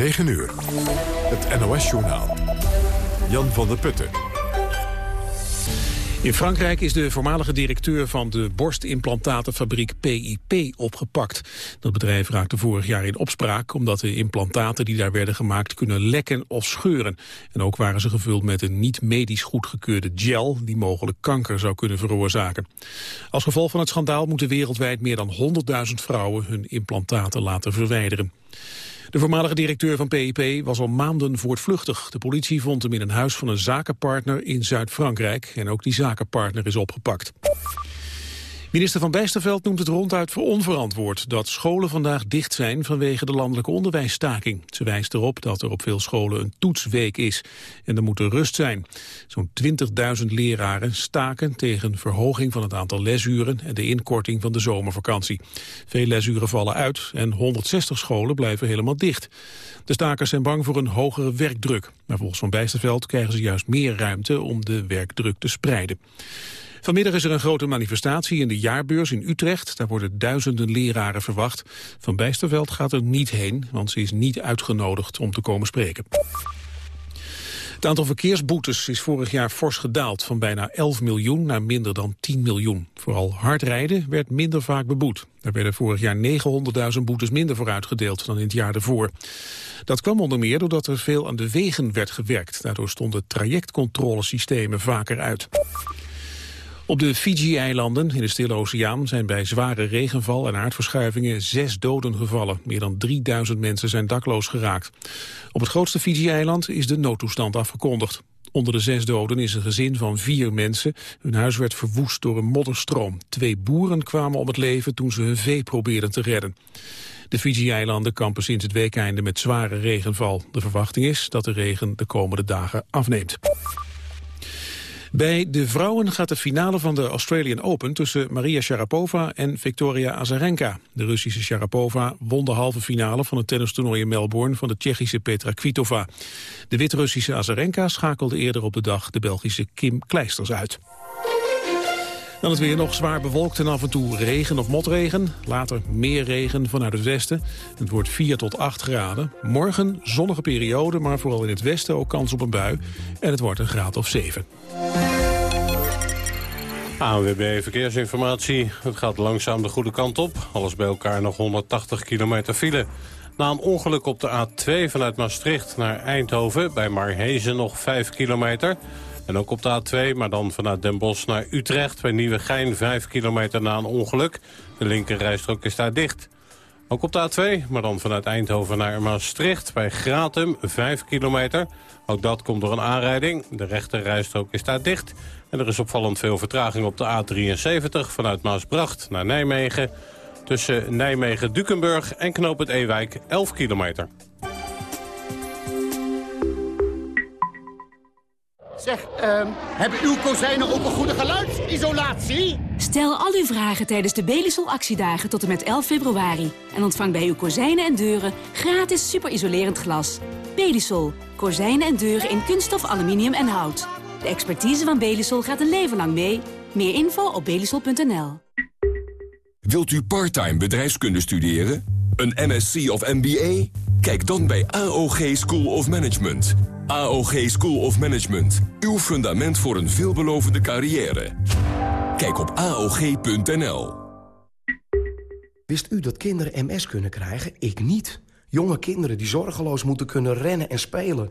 9 uur. Het NOS-journaal. Jan van der Putten. In Frankrijk is de voormalige directeur van de borstimplantatenfabriek PIP opgepakt. Dat bedrijf raakte vorig jaar in opspraak omdat de implantaten die daar werden gemaakt kunnen lekken of scheuren. En ook waren ze gevuld met een niet medisch goedgekeurde gel die mogelijk kanker zou kunnen veroorzaken. Als gevolg van het schandaal moeten wereldwijd meer dan 100.000 vrouwen hun implantaten laten verwijderen. De voormalige directeur van PIP was al maanden voortvluchtig. De politie vond hem in een huis van een zakenpartner in Zuid-Frankrijk. En ook die zakenpartner is opgepakt. Minister Van Bijsterveld noemt het ronduit voor onverantwoord dat scholen vandaag dicht zijn vanwege de landelijke onderwijsstaking. Ze wijst erop dat er op veel scholen een toetsweek is en er moet er rust zijn. Zo'n 20.000 leraren staken tegen verhoging van het aantal lesuren en de inkorting van de zomervakantie. Veel lesuren vallen uit en 160 scholen blijven helemaal dicht. De stakers zijn bang voor een hogere werkdruk. Maar volgens Van Bijsterveld krijgen ze juist meer ruimte om de werkdruk te spreiden. Vanmiddag is er een grote manifestatie in de jaarbeurs in Utrecht. Daar worden duizenden leraren verwacht. Van Bijsterveld gaat er niet heen, want ze is niet uitgenodigd om te komen spreken. Het aantal verkeersboetes is vorig jaar fors gedaald... van bijna 11 miljoen naar minder dan 10 miljoen. Vooral hard rijden werd minder vaak beboet. Er werden vorig jaar 900.000 boetes minder voor uitgedeeld dan in het jaar ervoor. Dat kwam onder meer doordat er veel aan de wegen werd gewerkt. Daardoor stonden trajectcontrolesystemen vaker uit. Op de Fiji-eilanden in de Stille Oceaan zijn bij zware regenval en aardverschuivingen zes doden gevallen. Meer dan 3000 mensen zijn dakloos geraakt. Op het grootste Fiji-eiland is de noodtoestand afgekondigd. Onder de zes doden is een gezin van vier mensen. Hun huis werd verwoest door een modderstroom. Twee boeren kwamen om het leven toen ze hun vee probeerden te redden. De Fiji-eilanden kampen sinds het weekeinde met zware regenval. De verwachting is dat de regen de komende dagen afneemt. Bij de vrouwen gaat de finale van de Australian Open tussen Maria Sharapova en Victoria Azarenka. De Russische Sharapova won de halve finale van het tennistoernooi in Melbourne van de Tsjechische Petra Kvitova. De Wit-Russische Azarenka schakelde eerder op de dag de Belgische Kim Kleisters uit. Dan het weer nog zwaar bewolkt en af en toe regen of motregen. Later meer regen vanuit het westen. Het wordt 4 tot 8 graden. Morgen zonnige periode, maar vooral in het westen ook kans op een bui. En het wordt een graad of 7. ANWB Verkeersinformatie. Het gaat langzaam de goede kant op. Alles bij elkaar nog 180 kilometer file. Na een ongeluk op de A2 vanuit Maastricht naar Eindhoven... bij Marhezen nog 5 kilometer... En ook op de A2, maar dan vanuit Den Bosch naar Utrecht... bij Nieuwegein, 5 kilometer na een ongeluk. De linkerrijstrook is daar dicht. Ook op de A2, maar dan vanuit Eindhoven naar Maastricht... bij Gratum, 5 kilometer. Ook dat komt door een aanrijding. De rechterrijstrook is daar dicht. En er is opvallend veel vertraging op de A73... vanuit Maasbracht naar Nijmegen... tussen Nijmegen-Dukenburg en Knoop het Ewijk, 11 kilometer. Zeg, uh, hebben uw kozijnen ook een goede geluidsisolatie? Stel al uw vragen tijdens de Belisol actiedagen tot en met 11 februari. En ontvang bij uw kozijnen en deuren gratis superisolerend glas. Belisol. Kozijnen en deuren in kunststof, aluminium en hout. De expertise van Belisol gaat een leven lang mee. Meer info op belisol.nl. Wilt u parttime bedrijfskunde studeren? Een MSc of MBA? Kijk dan bij AOG School of Management. AOG School of Management. Uw fundament voor een veelbelovende carrière. Kijk op AOG.nl. Wist u dat kinderen MS kunnen krijgen? Ik niet. Jonge kinderen die zorgeloos moeten kunnen rennen en spelen.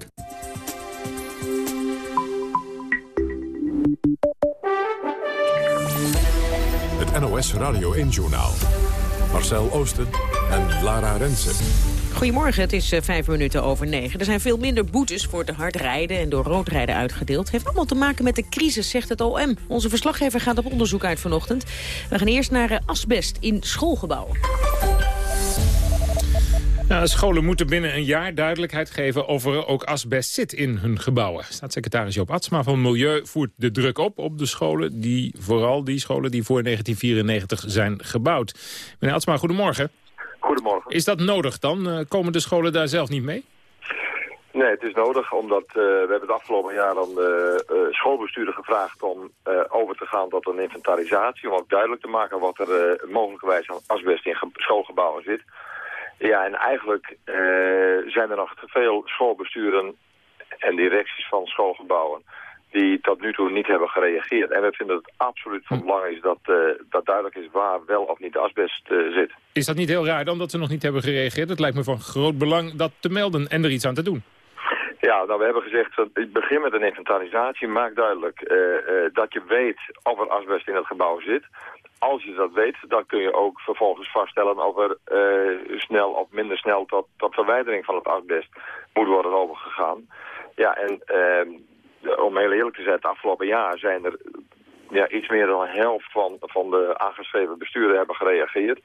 Het NOS Radio 1 Journaal. Marcel Oosten en Lara Rensen. Goedemorgen, het is eh, vijf minuten over negen. Er zijn veel minder boetes voor te hard rijden en door rood rijden uitgedeeld. Heeft allemaal te maken met de crisis, zegt het OM. Onze verslaggever gaat op onderzoek uit vanochtend. We gaan eerst naar eh, asbest in schoolgebouwen. Nou, scholen moeten binnen een jaar duidelijkheid geven of er ook asbest zit in hun gebouwen. Staatssecretaris Joop Atsma van Milieu voert de druk op op de scholen, die, vooral die scholen die voor 1994 zijn gebouwd. Meneer Atsma, goedemorgen. Goedemorgen. Is dat nodig dan? Uh, komen de scholen daar zelf niet mee? Nee, het is nodig omdat uh, we hebben het afgelopen jaar aan de uh, schoolbestuurder gevraagd om over te gaan tot een inventarisatie. Om ook duidelijk te maken wat er mogelijkerwijs aan asbest in schoolgebouwen zit. Ja, en eigenlijk zijn er nog te veel schoolbesturen en directies van schoolgebouwen die tot nu toe niet hebben gereageerd. En we vinden het absoluut van belang is dat, uh, dat duidelijk is waar wel of niet asbest uh, zit. Is dat niet heel raar dan dat ze nog niet hebben gereageerd? Het lijkt me van groot belang dat te melden en er iets aan te doen. Ja, nou we hebben gezegd, ik begin met een inventarisatie. Maak duidelijk uh, dat je weet of er asbest in het gebouw zit. Als je dat weet, dan kun je ook vervolgens vaststellen of er snel of minder snel tot, tot verwijdering van het asbest moet worden overgegaan. Ja, en ehm, om heel eerlijk te zijn, het afgelopen jaar zijn er ja, iets meer dan een helft van, van de aangeschreven besturen hebben gereageerd.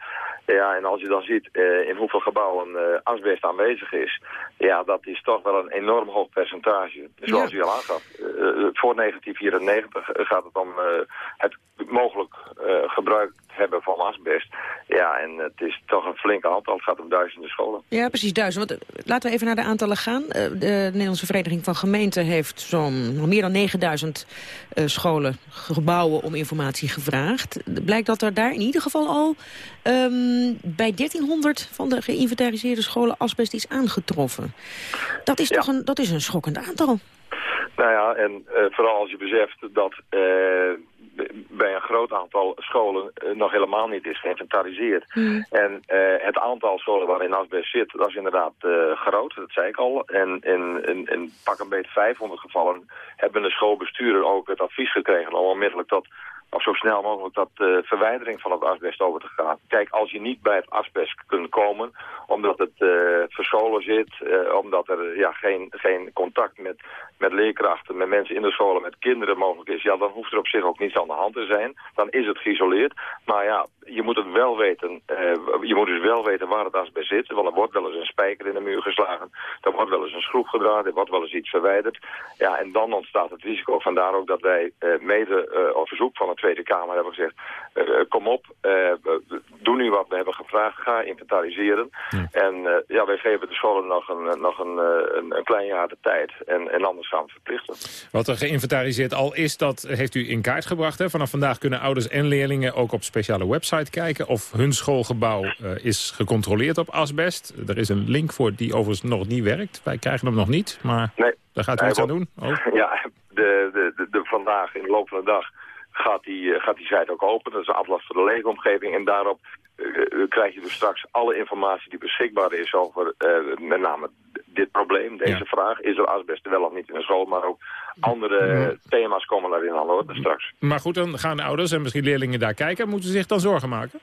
Ja, en als je dan ziet eh, in hoeveel gebouwen eh, asbest aanwezig is, ja, dat is toch wel een enorm hoog percentage. Zoals ja. u al aangaf. Uh, voor 1994 gaat het om het mogelijk gebruik hebben van asbest. Ja, en het is toch een flink aantal. Het gaat om duizenden scholen. Ja, precies duizend. Want, laten we even naar de aantallen gaan. de Nederlandse Vereniging van Gemeenten heeft zo'n meer dan 9000 scholen, gebouwen om informatie gevraagd. Blijkt dat er daar in ieder geval al um, bij 1300 van de geïnventariseerde scholen asbest is aangetroffen. Dat is ja. toch een, dat is een schokkend aantal. Nou ja, en uh, vooral als je beseft dat uh, bij een groot aantal scholen uh, nog helemaal niet is geïnventariseerd. Mm. En het aantal scholen waarin asbest zit, dat is inderdaad groot, dat zei ik al. En in, in, in pak een beetje 500 gevallen hebben de schoolbesturen ook het advies gekregen om onmiddellijk tot of zo snel mogelijk dat uh, verwijdering van het asbest over te gaan. Kijk, als je niet bij het asbest kunt komen, omdat het uh, verscholen zit, uh, omdat er ja, geen, geen contact met, met leerkrachten, met mensen in de scholen, met kinderen mogelijk is, ja, dan hoeft er op zich ook niets aan de hand te zijn. Dan is het geïsoleerd. Maar ja, je moet het wel weten, je moet dus wel weten waar het asbest zit, want er wordt wel eens een spijker in de muur geslagen, er wordt wel eens een schroef gedraaid, er wordt wel eens iets verwijderd. Ja, en dan ontstaat het risico. Vandaar ook dat wij mede op verzoek van het Tweede Kamer hebben gezegd... Uh, kom op, uh, doe nu wat we hebben gevraagd, ga inventariseren. Ja. En uh, ja, wij geven de scholen nog een, nog een, een, een, klein jaar de tijd. En, en anders gaan we verplichten. Wat er geïnventariseerd al is, dat heeft u in kaart gebracht. Hè? Vanaf vandaag kunnen ouders en leerlingen ook op speciale website kijken... of hun schoolgebouw is gecontroleerd op asbest. Er is een link voor die overigens nog niet werkt. Wij krijgen hem nog niet, maar nee. daar gaat u iets aan doen. Oh. Ja, de, de, de, de, vandaag in de loop van de dag gaat die, uh, gaat die site ook open. Dat is een atlas voor de leefomgeving. En daarop krijg je dus straks alle informatie die beschikbaar is over uh, met name dit probleem, deze ja. vraag. Is er asbest wel of niet in de school, maar ook andere ja. thema's komen daarin aan orde straks. Maar goed, dan gaan de ouders en misschien leerlingen daar kijken. Moeten ze zich dan zorgen maken?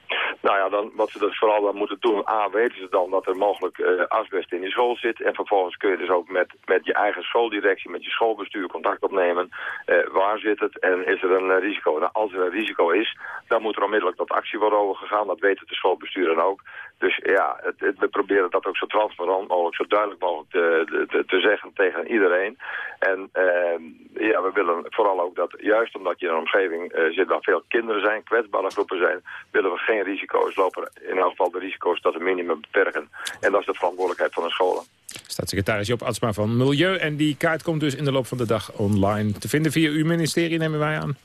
Nou ja, dan, wat ze dus vooral dan moeten doen, A, weten ze dan dat er mogelijk uh, asbest in je school zit. En vervolgens kun je dus ook met, met je eigen schooldirectie, met je schoolbestuur contact opnemen. Uh, waar zit het en is er een uh, risico? Nou, als er een risico is, dan moet er onmiddellijk tot actie worden overgegaan. Dat weten de schoolbesturen ook. Dus ja, het, het, we proberen dat ook zo transparant mogelijk, zo duidelijk mogelijk te, te, te zeggen tegen iedereen. En ehm, ja, we willen vooral ook dat, juist omdat je in een omgeving zit waar veel kinderen zijn, kwetsbare groepen zijn, willen we geen risico risico's lopen in elk geval de risico's tot een minimum beperken. En dat is de verantwoordelijkheid van de scholen. Staatssecretaris Joop Atsma van Milieu. En die kaart komt dus in de loop van de dag online te vinden via uw ministerie, nemen wij aan.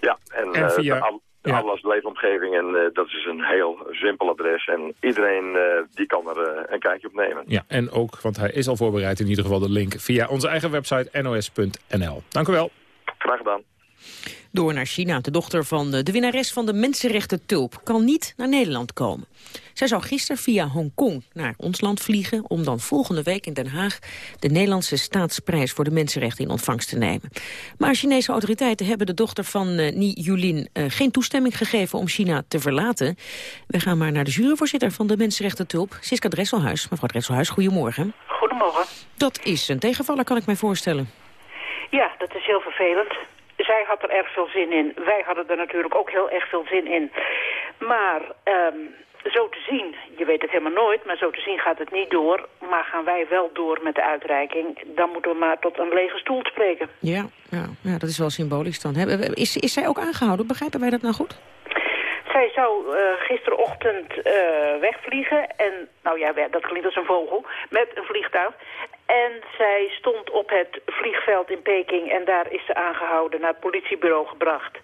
Ja, en, en via... Uh, de ja. Alles Leefomgeving en uh, dat is een heel simpel adres. En iedereen uh, die kan er uh, een kijkje op nemen. Ja, en ook, want hij is al voorbereid in ieder geval de link via onze eigen website nos.nl. Dank u wel. Graag gedaan. Door naar China. De dochter van de, de winnares van de Mensenrechten Tulp kan niet naar Nederland komen. Zij zou gisteren via Hongkong naar ons land vliegen... om dan volgende week in Den Haag de Nederlandse staatsprijs voor de mensenrechten in ontvangst te nemen. Maar Chinese autoriteiten hebben de dochter van uh, Ni Yulin uh, geen toestemming gegeven om China te verlaten. We gaan maar naar de juryvoorzitter van de Mensenrechten Tulp, Siska Dresselhuis. Mevrouw Dresselhuis, goedemorgen. Goedemorgen. Dat is een tegenvaller, kan ik mij voorstellen. Ja, dat is heel vervelend zij had er erg veel zin in. Wij hadden er natuurlijk ook heel erg veel zin in. Maar um, zo te zien, je weet het helemaal nooit, maar zo te zien gaat het niet door. Maar gaan wij wel door met de uitreiking, dan moeten we maar tot een lege stoel spreken. Ja, ja, ja dat is wel symbolisch dan. Is, is zij ook aangehouden? Begrijpen wij dat nou goed? Zij zou uh, gisterochtend uh, wegvliegen en, nou ja, dat klinkt als een vogel, met een vliegtuig. En zij stond op het vliegveld in Peking en daar is ze aangehouden, naar het politiebureau gebracht.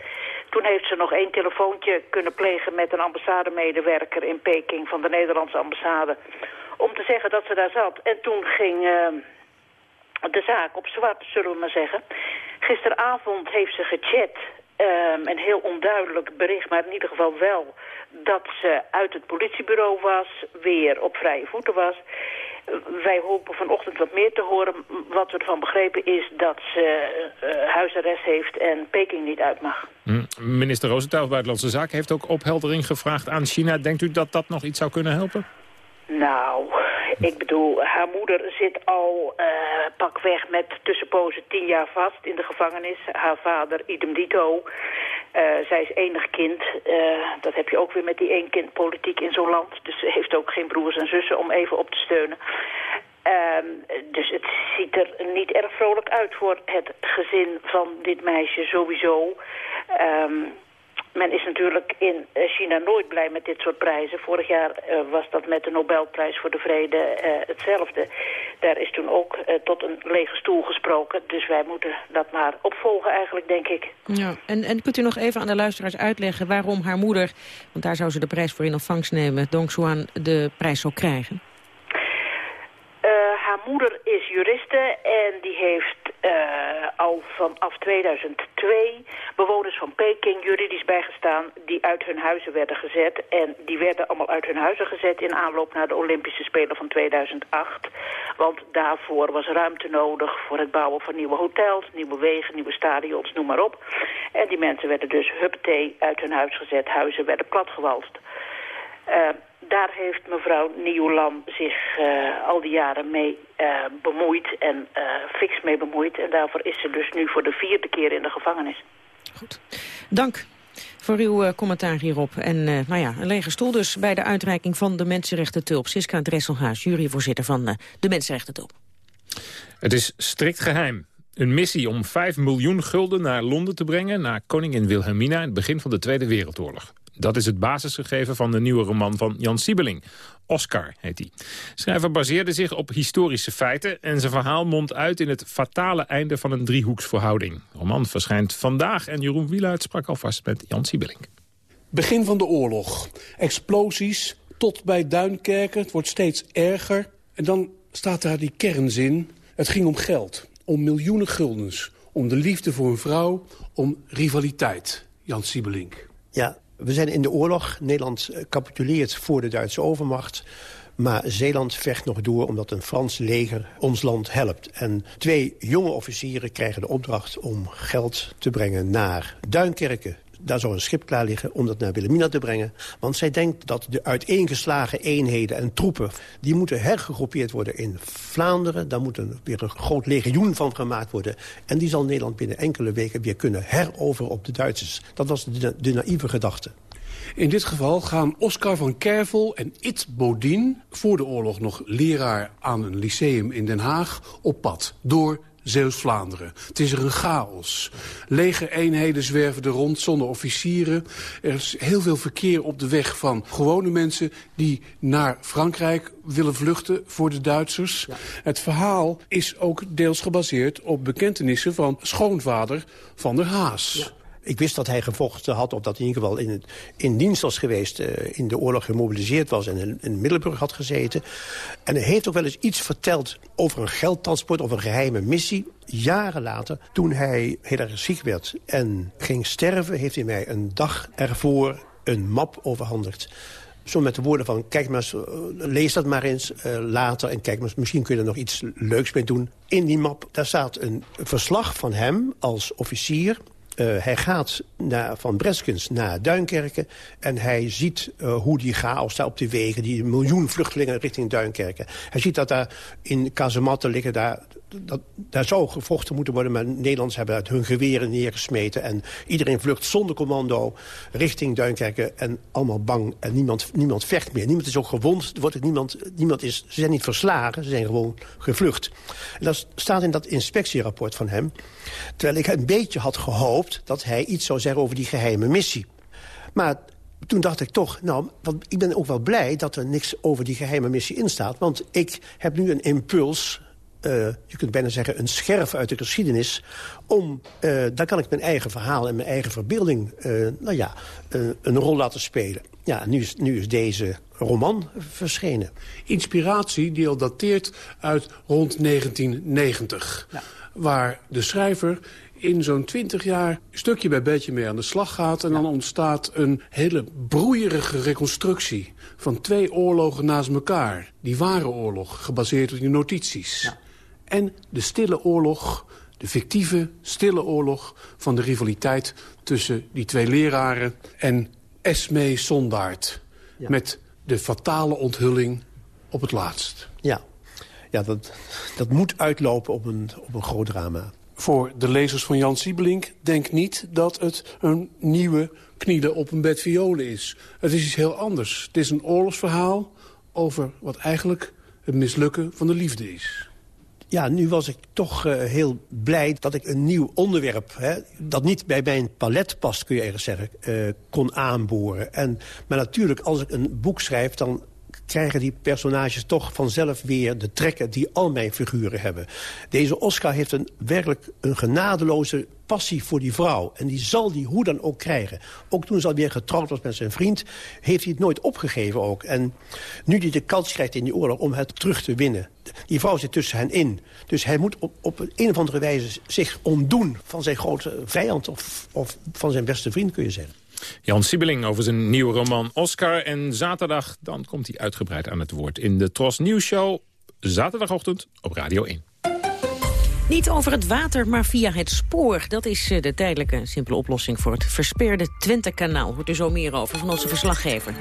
Toen heeft ze nog één telefoontje kunnen plegen met een ambassademedewerker in Peking van de Nederlandse ambassade. Om te zeggen dat ze daar zat. En toen ging uh, de zaak op zwart, zullen we maar zeggen. Gisteravond heeft ze gechat. Um, een heel onduidelijk bericht, maar in ieder geval wel dat ze uit het politiebureau was, weer op vrije voeten was. Wij hopen vanochtend wat meer te horen. Wat we ervan begrepen is dat ze uh, huisarrest heeft en Peking niet uit mag. Minister Rosenthal Buitenlandse Zaken heeft ook opheldering gevraagd aan China. Denkt u dat dat nog iets zou kunnen helpen? Nou, ik bedoel, haar moeder zit al uh, pakweg met tussenpozen tien jaar vast in de gevangenis. Haar vader idem dito. Uh, zij is enig kind. Uh, dat heb je ook weer met die één kind politiek in zo'n land. Dus ze heeft ook geen broers en zussen om even op te steunen. Uh, dus het ziet er niet erg vrolijk uit voor het gezin van dit meisje sowieso. Um, men is natuurlijk in China nooit blij met dit soort prijzen. Vorig jaar uh, was dat met de Nobelprijs voor de Vrede uh, hetzelfde. Daar is toen ook uh, tot een lege stoel gesproken. Dus wij moeten dat maar opvolgen eigenlijk, denk ik. Ja, en, en kunt u nog even aan de luisteraars uitleggen waarom haar moeder... want daar zou ze de prijs voor in ontvangst nemen... Dong Xuan de prijs zal krijgen? haar moeder is juriste en die heeft uh, al vanaf 2002 bewoners van Peking juridisch bijgestaan die uit hun huizen werden gezet. En die werden allemaal uit hun huizen gezet in aanloop naar de Olympische Spelen van 2008. Want daarvoor was ruimte nodig voor het bouwen van nieuwe hotels, nieuwe wegen, nieuwe stadions, noem maar op. En die mensen werden dus huppatee uit hun huis gezet, huizen werden platgewalst. Uh, daar heeft mevrouw Nieuwlam zich uh, al die jaren mee uh, bemoeid en uh, fix mee bemoeid. En daarvoor is ze dus nu voor de vierde keer in de gevangenis. Goed. Dank voor uw commentaar hierop. En nou ja, een lege stoel dus bij de uitreiking van de Mensenrechten Tulp. Siska Dresselhaas, juryvoorzitter van de Mensenrechten Tulp. Het is strikt geheim. Een missie om 5 miljoen gulden naar Londen te brengen... naar koningin Wilhelmina in het begin van de Tweede Wereldoorlog. Dat is het basisgegeven van de nieuwe roman van Jan Siebeling. Oscar heet hij. Schrijver baseerde zich op historische feiten... en zijn verhaal mondt uit in het fatale einde van een driehoeksverhouding. De roman verschijnt vandaag en Jeroen Wieluid sprak alvast met Jan Siebeling. Begin van de oorlog. Explosies tot bij Duinkerken. Het wordt steeds erger. En dan staat daar die kernzin. Het ging om geld. Om miljoenen guldens. Om de liefde voor een vrouw. Om rivaliteit. Jan Siebelink. Ja, we zijn in de oorlog. Nederland capituleert voor de Duitse overmacht. Maar Zeeland vecht nog door omdat een Frans leger ons land helpt. En twee jonge officieren krijgen de opdracht om geld te brengen naar Duinkerken daar zou een schip klaar liggen om dat naar Wilhelmina te brengen. Want zij denkt dat de uiteengeslagen eenheden en troepen... die moeten hergegroepeerd worden in Vlaanderen. Daar moet een, weer een groot legioen van gemaakt worden. En die zal Nederland binnen enkele weken weer kunnen heroveren op de Duitsers. Dat was de, de naïeve gedachte. In dit geval gaan Oscar van Kervel en It Bodin... voor de oorlog nog leraar aan een lyceum in Den Haag... op pad door Zeeuws-Vlaanderen. Het is er een chaos. eenheden zwerven er rond zonder officieren. Er is heel veel verkeer op de weg van gewone mensen... die naar Frankrijk willen vluchten voor de Duitsers. Het verhaal is ook deels gebaseerd op bekentenissen van schoonvader van der Haas. Ik wist dat hij gevochten had, of dat hij in ieder geval in, het, in dienst was geweest... Uh, in de oorlog gemobiliseerd was en in, Middelburg had gezeten. En hij heeft ook wel eens iets verteld over een geldtransport... of een geheime missie. Jaren later, toen hij heel erg ziek werd en ging sterven... heeft hij mij een dag ervoor een map overhandigd zo met de woorden van, kijk maar eens, lees dat maar eens uh, later... en kijk maar misschien kun je er nog iets leuks mee doen. In die map daar staat een verslag van hem als officier... Uh, hij gaat naar, van Breskens naar Duinkerken en hij ziet uh, hoe die chaos daar op de wegen... die miljoen vluchtelingen richting Duinkerken. Hij ziet dat daar in kazematten liggen daar dat, daar zou gevochten moeten worden... maar Nederlanders hebben hun geweren neergesmeten... en iedereen vlucht zonder commando richting Duinkerken... en allemaal bang en niemand, niemand vecht meer. Niemand is ook gewond, wordt het niemand, niemand is, ze zijn niet verslagen, ze zijn gewoon gevlucht. En dat staat in dat inspectierapport van hem. Terwijl ik een beetje had gehoopt dat hij iets zou zeggen over die geheime missie. Maar toen dacht ik toch, nou, want ik ben ook wel blij dat er niks over die geheime missie in staat. Want ik heb nu een impuls uh, je kunt bijna zeggen, een scherf uit de geschiedenis... om, uh, daar kan ik mijn eigen verhaal en mijn eigen verbeelding... Uh, nou ja, een rol laten spelen. Ja, nu is, nu is deze roman verschenen. Inspiratie die al dateert uit rond 1990. Ja. Waar de schrijver in zo'n twintig jaar stukje bij beetje mee aan de slag gaat... en dan ontstaat een hele broeierige reconstructie... van twee oorlogen naast elkaar. Die ware oorlog, gebaseerd op die notities. Ja en de stille oorlog, de fictieve stille oorlog... van de rivaliteit tussen die twee leraren en Esme Sondaert... met de fatale onthulling op het laatst. Ja, ja dat, dat moet uitlopen op een, op een groot drama. Voor de lezers van Jan Siebelink, denk niet dat het een nieuwe knielen op een bed violen is. Het is iets heel anders. Het is een oorlogsverhaal over wat eigenlijk het mislukken van de liefde is. Ja, nu was ik toch uh, heel blij dat ik een nieuw onderwerp... Hè, dat niet bij mijn palet past, kun je ergens zeggen, uh, kon aanboren. En, maar natuurlijk, als ik een boek schrijf... dan krijgen die personages toch vanzelf weer de trekken die al mijn figuren hebben. Deze Oscar heeft een werkelijk een genadeloze passie voor die vrouw. En die zal die hoe dan ook krijgen. Ook toen ze alweer getrouwd was met zijn vriend... heeft hij het nooit opgegeven ook. En nu hij de kans krijgt in die oorlog om het terug te winnen. Die vrouw zit tussen hen in. Dus hij moet op, op een of andere wijze zich ontdoen... van zijn grote vijand of, of van zijn beste vriend, kun je zeggen. Jan Siebeling over zijn nieuwe roman Oscar. En zaterdag dan komt hij uitgebreid aan het woord in de Tros Nieuws Show. Zaterdagochtend op Radio 1. Niet over het water, maar via het spoor. Dat is eh, de tijdelijke simpele oplossing voor het versperde Twente-kanaal. Hoort er zo meer over van onze verslaggever.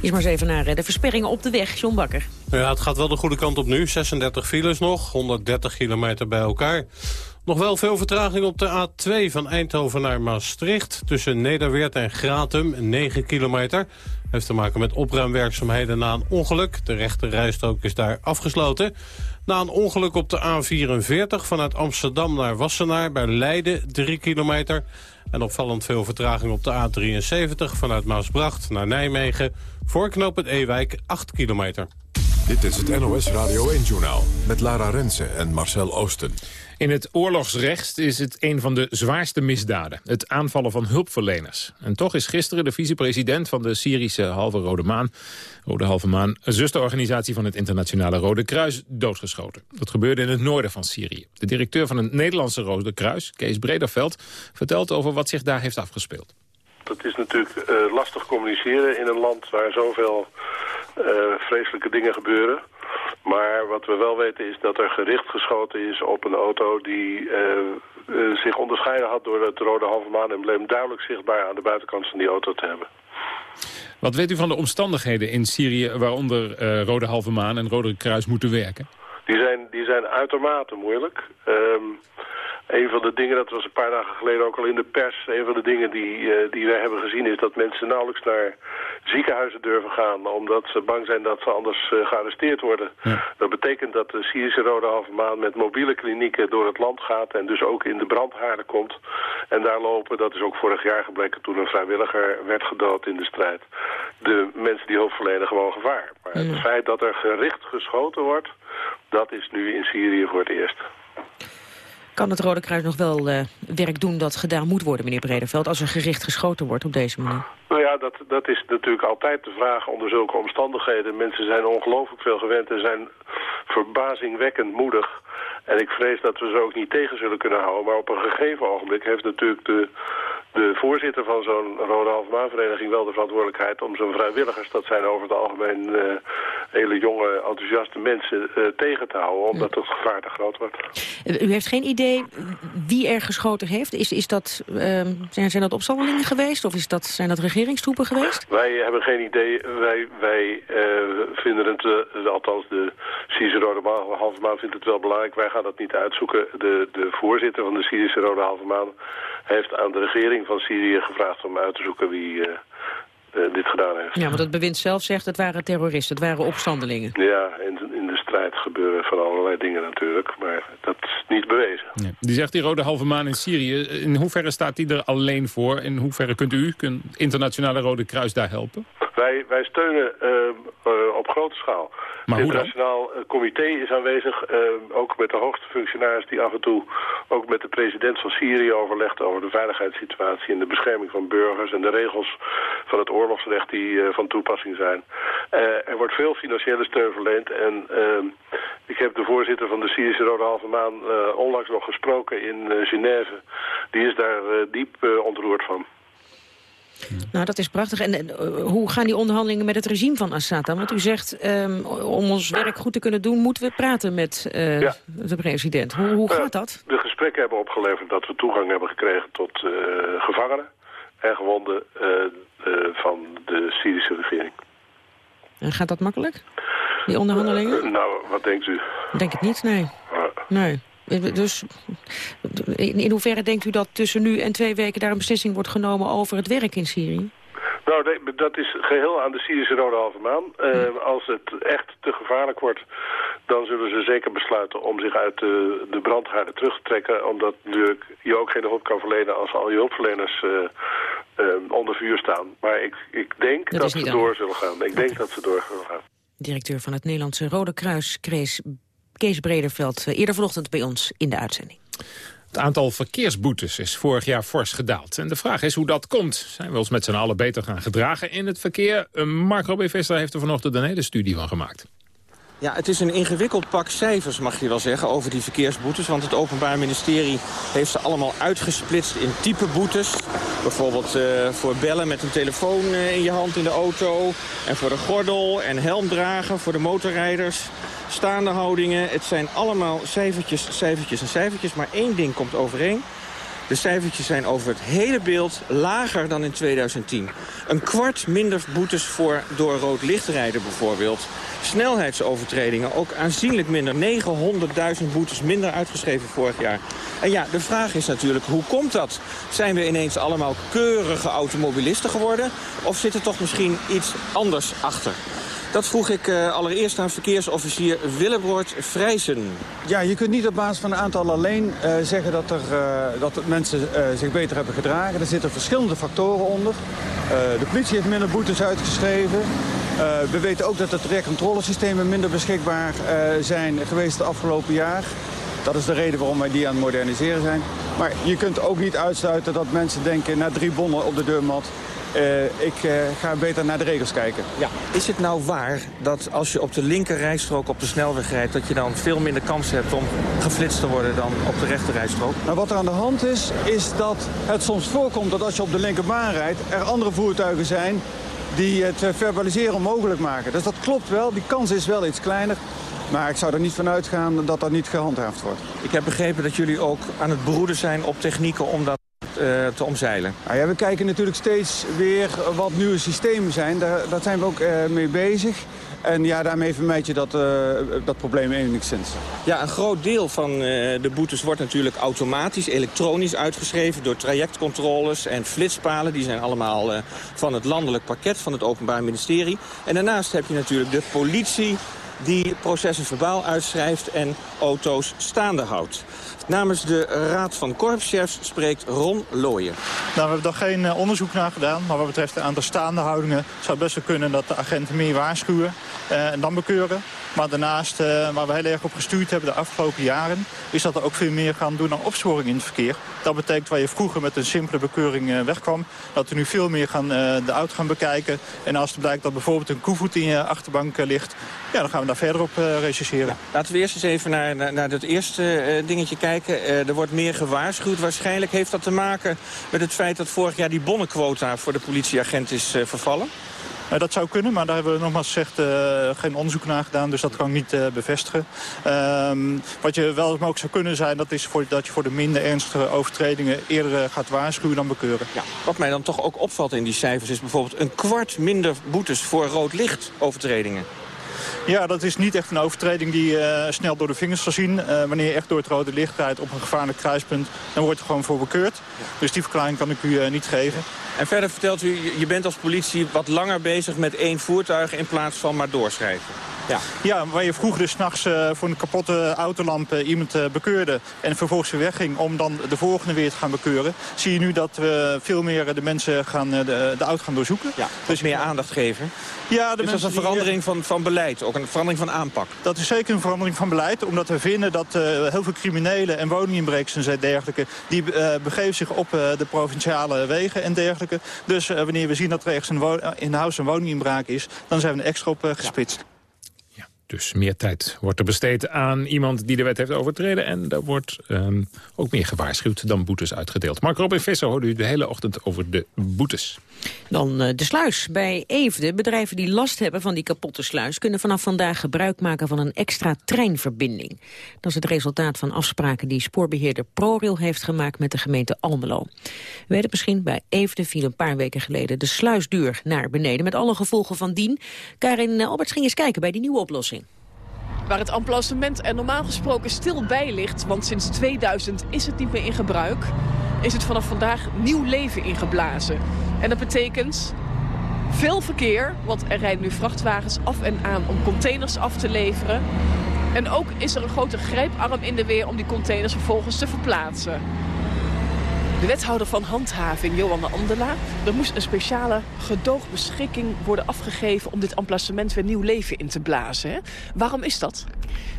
Is maar eens even naar eh, de versperringen op de weg. John Bakker. Ja, het gaat wel de goede kant op nu. 36 files nog, 130 kilometer bij elkaar. Nog wel veel vertraging op de A2 van Eindhoven naar Maastricht. Tussen Nederweert en Gratum, 9 kilometer. Heeft te maken met opruimwerkzaamheden na een ongeluk. De rechte rijstrook is daar afgesloten. Na een ongeluk op de A44 vanuit Amsterdam naar Wassenaar... bij Leiden, 3 kilometer. En opvallend veel vertraging op de A73 vanuit Maasbracht naar Nijmegen... voor het Ewijk, 8 kilometer. Dit is het NOS Radio 1-journaal met Lara Rensen en Marcel Oosten. In het oorlogsrecht is het een van de zwaarste misdaden. Het aanvallen van hulpverleners. En toch is gisteren de vicepresident van de Syrische Halve Rode Maan... Halve Maan, een zusterorganisatie van het Internationale Rode Kruis, doodgeschoten. Dat gebeurde in het noorden van Syrië. De directeur van het Nederlandse Rode Kruis, Kees Brederveld... vertelt over wat zich daar heeft afgespeeld. Het is natuurlijk uh, lastig communiceren in een land waar zoveel uh, vreselijke dingen gebeuren. Maar wat we wel weten is dat er gericht geschoten is op een auto die uh, zich onderscheiden had door het rode halve maan-embleem duidelijk zichtbaar aan de buitenkant van die auto te hebben. Wat weet u van de omstandigheden in Syrië waaronder uh, Rode Halve Maan en Rode Kruis moeten werken? Die zijn, die zijn uitermate moeilijk. Um, een van de dingen, dat was een paar dagen geleden ook al in de pers... een van de dingen die, uh, die wij hebben gezien is dat mensen nauwelijks naar ziekenhuizen durven gaan... omdat ze bang zijn dat ze anders uh, gearresteerd worden. Dat betekent dat de Syrische Rode Halve Maan met mobiele klinieken door het land gaat... en dus ook in de brandhaarden komt. En daar lopen, dat is ook vorig jaar gebleken toen een vrijwilliger werd gedood in de strijd... de mensen die hulp verlenen gewoon gevaar. Maar het feit dat er gericht geschoten wordt, dat is nu in Syrië voor het eerst. Kan het Rode Kruis nog wel uh, werk doen dat gedaan moet worden, meneer Brederveld... als er gericht geschoten wordt op deze manier? Nou ja, dat, dat is natuurlijk altijd de vraag onder zulke omstandigheden. Mensen zijn ongelooflijk veel gewend en zijn verbazingwekkend moedig. En ik vrees dat we ze ook niet tegen zullen kunnen houden. Maar op een gegeven ogenblik heeft natuurlijk de, de voorzitter van zo'n Rode Halve vereniging wel de verantwoordelijkheid om zijn vrijwilligers, dat zijn over het algemeen uh, hele jonge, enthousiaste mensen, uh, tegen te houden, omdat het gevaar te groot wordt. U heeft geen idee wie er geschoten heeft? Is, is dat, uh, zijn, zijn dat opstandelingen geweest of is dat, zijn dat regeringstroepen geweest? Wij hebben geen idee. Wij, wij vinden het, althans de Syrische Rode Halve Maan vindt het wel belangrijk. Wij gaan dat niet uitzoeken. De, de voorzitter van de Syrische Rode Halve Maan heeft aan de regering van Syrië gevraagd om uit te zoeken wie uh, uh, dit gedaan heeft. Ja, want het bewind zelf zegt het waren terroristen, het waren opstandelingen. Ja, de strijd gebeuren van allerlei dingen natuurlijk, maar dat is niet bewezen. Ja. Die zegt die rode halve maan in Syrië, in hoeverre staat die er alleen voor? In hoeverre kunt u, kunt internationale Rode Kruis daar helpen? Wij, wij steunen uh, uh, op grote schaal. Maar het internationaal comité is aanwezig, uh, ook met de hoogste functionaris die af en toe ook met de president van Syrië overlegt over de veiligheidssituatie en de bescherming van burgers en de regels van het oorlogsrecht die van toepassing zijn. Uh, er wordt veel financiële steun verleend en ik heb de voorzitter van de Syrische Rode Halve Maan onlangs nog gesproken in Genève. Die is daar diep ontroerd van. Nou, dat is prachtig. En hoe gaan die onderhandelingen met het regime van Assad dan? Want u zegt, um, om ons werk goed te kunnen doen... moeten we praten met ja. de president. Hoe, hoe gaat dat? De gesprekken hebben opgeleverd dat we toegang hebben gekregen... tot gevangenen en gewonden van de Syrische regering. En gaat dat makkelijk, die onderhandelingen? nou, wat denkt u? Denk het niet, nee. Nee. Dus in hoeverre denkt u dat tussen nu en twee weken daar een beslissing wordt genomen over het werk in Syrië? Nou, dat is geheel aan de Syrische Rode Halve Maan. Uh, als het echt te gevaarlijk wordt, dan zullen ze zeker besluiten om zich uit de, de brandhaarden terug te trekken. Omdat natuurlijk je ook geen hulp kan verlenen als al je hulpverleners uh, uh, onder vuur staan. Maar ik, ik denk dat, dat ze door zullen gaan. Ik denk dat ze door zullen gaan. Directeur van het Nederlandse Rode Kruis, Kees, Kees Brederveld, eerder vanochtend bij ons in de uitzending. Het aantal verkeersboetes is vorig jaar fors gedaald. En de vraag is hoe dat komt. Zijn we ons met z'n allen beter gaan gedragen in het verkeer? Mark Robin Vester heeft er vanochtend een hele studie van gemaakt. Ja, het is een ingewikkeld pak cijfers, mag je wel zeggen, over die verkeersboetes. Want het Openbaar Ministerie heeft ze allemaal uitgesplitst in type boetes. Bijvoorbeeld uh, voor bellen met een telefoon uh, in je hand in de auto. En voor de gordel en helmdragen voor de motorrijders. Staande houdingen. Het zijn allemaal cijfertjes, cijfertjes en cijfertjes. Maar één ding komt overeen. De cijfertjes zijn over het hele beeld lager dan in 2010. Een kwart minder boetes voor door rood licht rijden bijvoorbeeld. Snelheidsovertredingen ook aanzienlijk minder. 900.000 boetes minder uitgeschreven vorig jaar. En ja, de vraag is natuurlijk, hoe komt dat? Zijn we ineens allemaal keurige automobilisten geworden? Of zit er toch misschien iets anders achter? Dat vroeg ik uh, allereerst aan verkeersofficier Willebroord Vrijsen. Ja, je kunt niet op basis van een aantal alleen uh, zeggen dat, er, uh, dat mensen zich beter hebben gedragen. Er zitten verschillende factoren onder. de politie heeft minder boetes uitgeschreven. we weten ook dat de trajectcontrolesystemen minder beschikbaar zijn geweest het afgelopen jaar. Dat is de reden waarom wij die aan het moderniseren zijn. Maar je kunt ook niet uitsluiten dat mensen denken... na drie bonnen op de deurmat uh, ik uh, ga beter naar de regels kijken. Ja. Is het nou waar dat als je op de linker rijstrook op de snelweg rijdt... dat je dan veel minder kans hebt om geflitst te worden dan op de rechter rijstrook? Nou, wat er aan de hand is, is dat het soms voorkomt dat als je op de linkerbaan rijdt... er andere voertuigen zijn die het uh, verbaliseren onmogelijk maken. Dus dat klopt wel, die kans is wel iets kleiner. Maar ik zou er niet van uitgaan dat dat niet gehandhaafd wordt. Ik heb begrepen dat jullie ook aan het beroeden zijn op technieken om dat uh, te omzeilen? Nou ja, we kijken natuurlijk steeds weer wat nieuwe systemen zijn. Daar, daar zijn we ook uh, mee bezig. En ja, daarmee vermijd je dat, uh, dat probleem enigszins. Ja, een groot deel van uh, de boetes wordt natuurlijk automatisch, elektronisch uitgeschreven... door trajectcontroles en flitspalen. Die zijn allemaal uh, van het landelijk pakket van het Openbaar Ministerie. En daarnaast heb je natuurlijk de politie die processen verbaal uitschrijft en auto's staande houdt. Namens de Raad van Korpschefs spreekt Ron Looyen. Nou, we hebben daar geen eh, onderzoek naar gedaan. Maar wat betreft de aantal staande houdingen... zou het best wel kunnen dat de agenten meer waarschuwen eh, en dan bekeuren. Maar daarnaast, eh, waar we heel erg op gestuurd hebben de afgelopen jaren... is dat we ook veel meer gaan doen aan opsporing in het verkeer. Dat betekent waar je vroeger met een simpele bekeuring eh, wegkwam... dat we nu veel meer gaan, eh, de auto gaan bekijken. En als het blijkt dat bijvoorbeeld een koevoet in je achterbank ligt... Ja, dan gaan we daar verder op rechercheren. Laten we eerst eens even naar, naar, naar het eerste dingetje kijken. Er wordt meer gewaarschuwd. Waarschijnlijk heeft dat te maken met het feit dat vorig jaar die bonnenquota voor de politieagent is vervallen. Eh, dat zou kunnen, maar daar hebben we nogmaals gezegd eh, geen onderzoek naar gedaan. Dus dat kan ik niet eh, bevestigen. Ehm, wat je wel ook zou kunnen zijn, dat is voor, dat je voor de minder ernstige overtredingen eerder gaat waarschuwen dan bekeuren. Ja. Wat mij dan toch ook opvalt in die cijfers is bijvoorbeeld een kwart minder boetes voor rood licht overtredingen. Ja, dat is niet echt een overtreding die eh, snel door de vingers zal zien. Eh, wanneer je echt door het rode licht rijdt op een gevaarlijk kruispunt, dan wordt er gewoon voor bekeurd. Dus die verklaring kan ik u eh, niet geven. En verder vertelt u, je bent als politie wat langer bezig met één voertuig in plaats van maar doorschrijven. Ja. Ja, waar je vroeger dus s'nachts uh, voor een kapotte autolamp uh, iemand uh, bekeurde... en vervolgens weer wegging om dan de volgende weer te gaan bekeuren... zie je nu dat we veel meer de mensen gaan, de, de auto gaan doorzoeken. Ja, dus meer aandacht geven. Ja, de dus dat is een verandering van, van beleid, ook een verandering van aanpak. Dat is zeker een verandering van beleid, omdat we vinden dat heel veel criminelen en woninginbrekers en dergelijke... die begeven zich op de provinciale wegen en dergelijke. Dus wanneer we zien dat er ergens een in huis een woninginbraak is... dan zijn we er extra op gespitst. Ja. Dus meer tijd wordt er besteed aan iemand die de wet heeft overtreden. En er wordt um, ook meer gewaarschuwd dan boetes uitgedeeld. Mark Robin Visser hoorde u de hele ochtend over de boetes. Dan uh, de sluis bij Eefde. Bedrijven die last hebben van die kapotte sluis... kunnen vanaf vandaag gebruik maken van een extra treinverbinding. Dat is het resultaat van afspraken die spoorbeheerder ProRail heeft gemaakt... met de gemeente Almelo. We weten misschien, bij Eefde viel een paar weken geleden... de sluisduur naar beneden, met alle gevolgen van dien. Karin Alberts ging eens kijken bij die nieuwe oplossing. Waar het emplacement er normaal gesproken stil bij ligt, want sinds 2000 is het niet meer in gebruik, is het vanaf vandaag nieuw leven ingeblazen. En dat betekent veel verkeer, want er rijden nu vrachtwagens af en aan om containers af te leveren. En ook is er een grote grijparm in de weer om die containers vervolgens te verplaatsen. De wethouder van handhaving, Johan de Andela. Er moest een speciale gedoogbeschikking worden afgegeven... om dit emplacement weer nieuw leven in te blazen. Hè? Waarom is dat?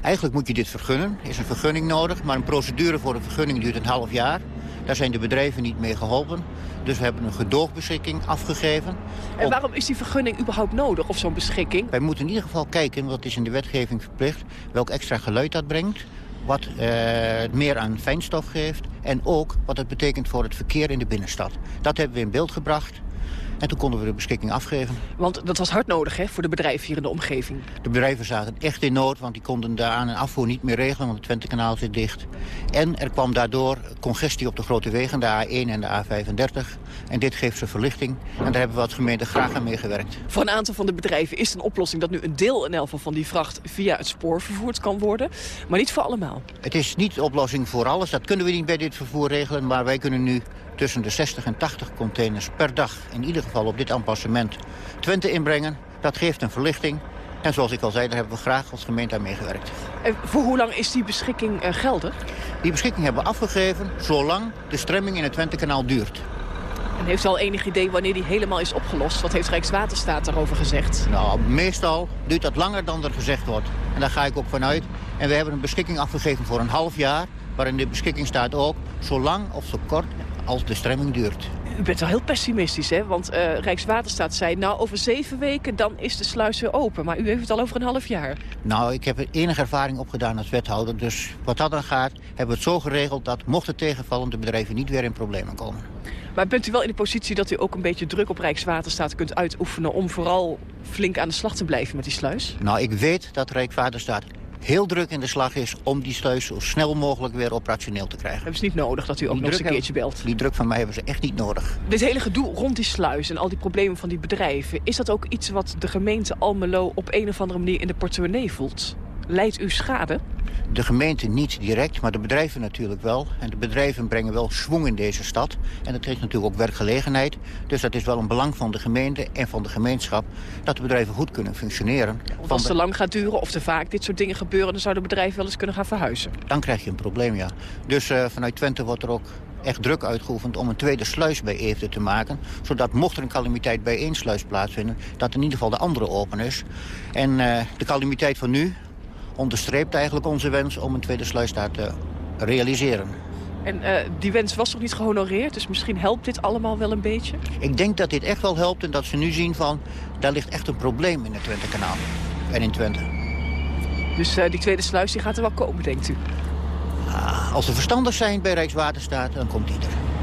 Eigenlijk moet je dit vergunnen. Er is een vergunning nodig, maar een procedure voor een vergunning duurt een half jaar. Daar zijn de bedrijven niet mee geholpen. Dus we hebben een gedoogbeschikking afgegeven. En waarom is die vergunning überhaupt nodig, of zo'n beschikking? Wij moeten in ieder geval kijken, wat is in de wetgeving verplicht... welk extra geluid dat brengt wat uh, meer aan fijnstof geeft... en ook wat het betekent voor het verkeer in de binnenstad. Dat hebben we in beeld gebracht. En toen konden we de beschikking afgeven. Want dat was hard nodig hè, voor de bedrijven hier in de omgeving. De bedrijven zaten echt in nood, want die konden de aan- en afvoer niet meer regelen... want het Twentekanaal zit dicht. En er kwam daardoor congestie op de grote wegen, de A1 en de A35. En dit geeft ze verlichting. En daar hebben we als gemeente graag aan meegewerkt. Voor een aantal van de bedrijven is het een oplossing... dat nu een deel in elk geval van die vracht via het spoor vervoerd kan worden. Maar niet voor allemaal. Het is niet de oplossing voor alles. Dat kunnen we niet bij dit vervoer regelen. Maar wij kunnen nu tussen de 60 en 80 containers per dag... in ieder geval op dit emplacement Twente inbrengen. Dat geeft een verlichting. En zoals ik al zei, daar hebben we graag als gemeente aan meegewerkt. En voor hoe lang is die beschikking uh, geldig? Die beschikking hebben we afgegeven zolang de stremming in het Twentekanaal duurt. En heeft u al enig idee wanneer die helemaal is opgelost? Wat heeft Rijkswaterstaat daarover gezegd? Nou, meestal duurt dat langer dan er gezegd wordt. En daar ga ik ook vanuit. En we hebben een beschikking afgegeven voor een half jaar... waarin de beschikking staat ook zo lang of zo kort als de stremming duurt. U bent wel heel pessimistisch, hè? Want uh, Rijkswaterstaat zei, nou, over zeven weken dan is de sluis weer open. Maar u heeft het al over een half jaar. Nou, ik heb er enige ervaring opgedaan als wethouder. Dus wat dat dan gaat, hebben we het zo geregeld dat mocht het tegenvallen... de bedrijven niet weer in problemen komen. Maar bent u wel in de positie dat u ook een beetje druk op Rijkswaterstaat kunt uitoefenen... om vooral flink aan de slag te blijven met die sluis? Nou, ik weet dat Rijkswaterstaat heel druk in de slag is om die sluis zo snel mogelijk weer operationeel te krijgen. Hebben ze niet nodig dat u ook die nog eens een keertje belt? Die druk van mij hebben ze echt niet nodig. Dit hele gedoe rond die sluis en al die problemen van die bedrijven... is dat ook iets wat de gemeente Almelo op een of andere manier in de portemonnee voelt? Leidt u schade? De gemeente niet direct, maar de bedrijven natuurlijk wel. En de bedrijven brengen wel schwung in deze stad. En dat geeft natuurlijk ook werkgelegenheid. Dus dat is wel een belang van de gemeente en van de gemeenschap... dat de bedrijven goed kunnen functioneren. Want als het te lang gaat duren of te vaak dit soort dingen gebeuren... dan zouden bedrijven wel eens kunnen gaan verhuizen. Dan krijg je een probleem, ja. Dus uh, vanuit Twente wordt er ook echt druk uitgeoefend om een tweede sluis bij Eefde te maken. Zodat mocht er een calamiteit bij één sluis plaatsvinden... dat in ieder geval de andere open is. En uh, de calamiteit van nu onderstreept eigenlijk onze wens om een tweede sluis daar te realiseren. En uh, die wens was toch niet gehonoreerd? Dus misschien helpt dit allemaal wel een beetje? Ik denk dat dit echt wel helpt en dat ze nu zien van... daar ligt echt een probleem in het Twentekanaal en in Twente. Dus uh, die tweede sluis die gaat er wel komen, denkt u? Uh, als ze verstandig zijn bij Rijkswaterstaat, dan komt die er.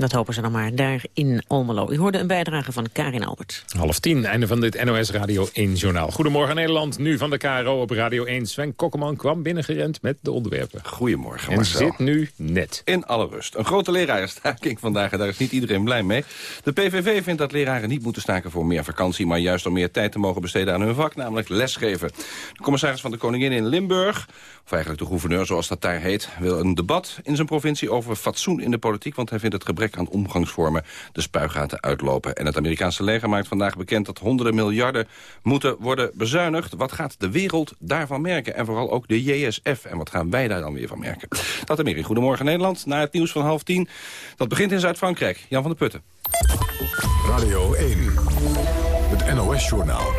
Dat hopen ze dan maar daar in Almelo. U hoorde een bijdrage van Karin Albert. Half tien, einde van dit NOS Radio 1 Journaal. Goedemorgen Nederland, nu van de KRO op Radio 1. Sven Kokkeman kwam binnengerend met de onderwerpen. Goedemorgen En Marcel. zit nu net. In alle rust. Een grote lerarenstaking vandaag en daar is niet iedereen blij mee. De PVV vindt dat leraren niet moeten staken voor meer vakantie... maar juist om meer tijd te mogen besteden aan hun vak, namelijk lesgeven. De commissaris van de Koningin in Limburg, of eigenlijk de gouverneur zoals dat daar heet... wil een debat in zijn provincie over fatsoen in de politiek... want hij vindt het gebrek aan omgangsvormen de spuigaten uitlopen. En het Amerikaanse leger maakt vandaag bekend dat honderden miljarden moeten worden bezuinigd. Wat gaat de wereld daarvan merken? En vooral ook de JSF. En wat gaan wij daar dan weer van merken? Dat en meer in Goedemorgen Nederland. Na het nieuws van half tien. Dat begint in Zuid-Frankrijk. Jan van der Putten. Radio 1. Het NOS-journaal.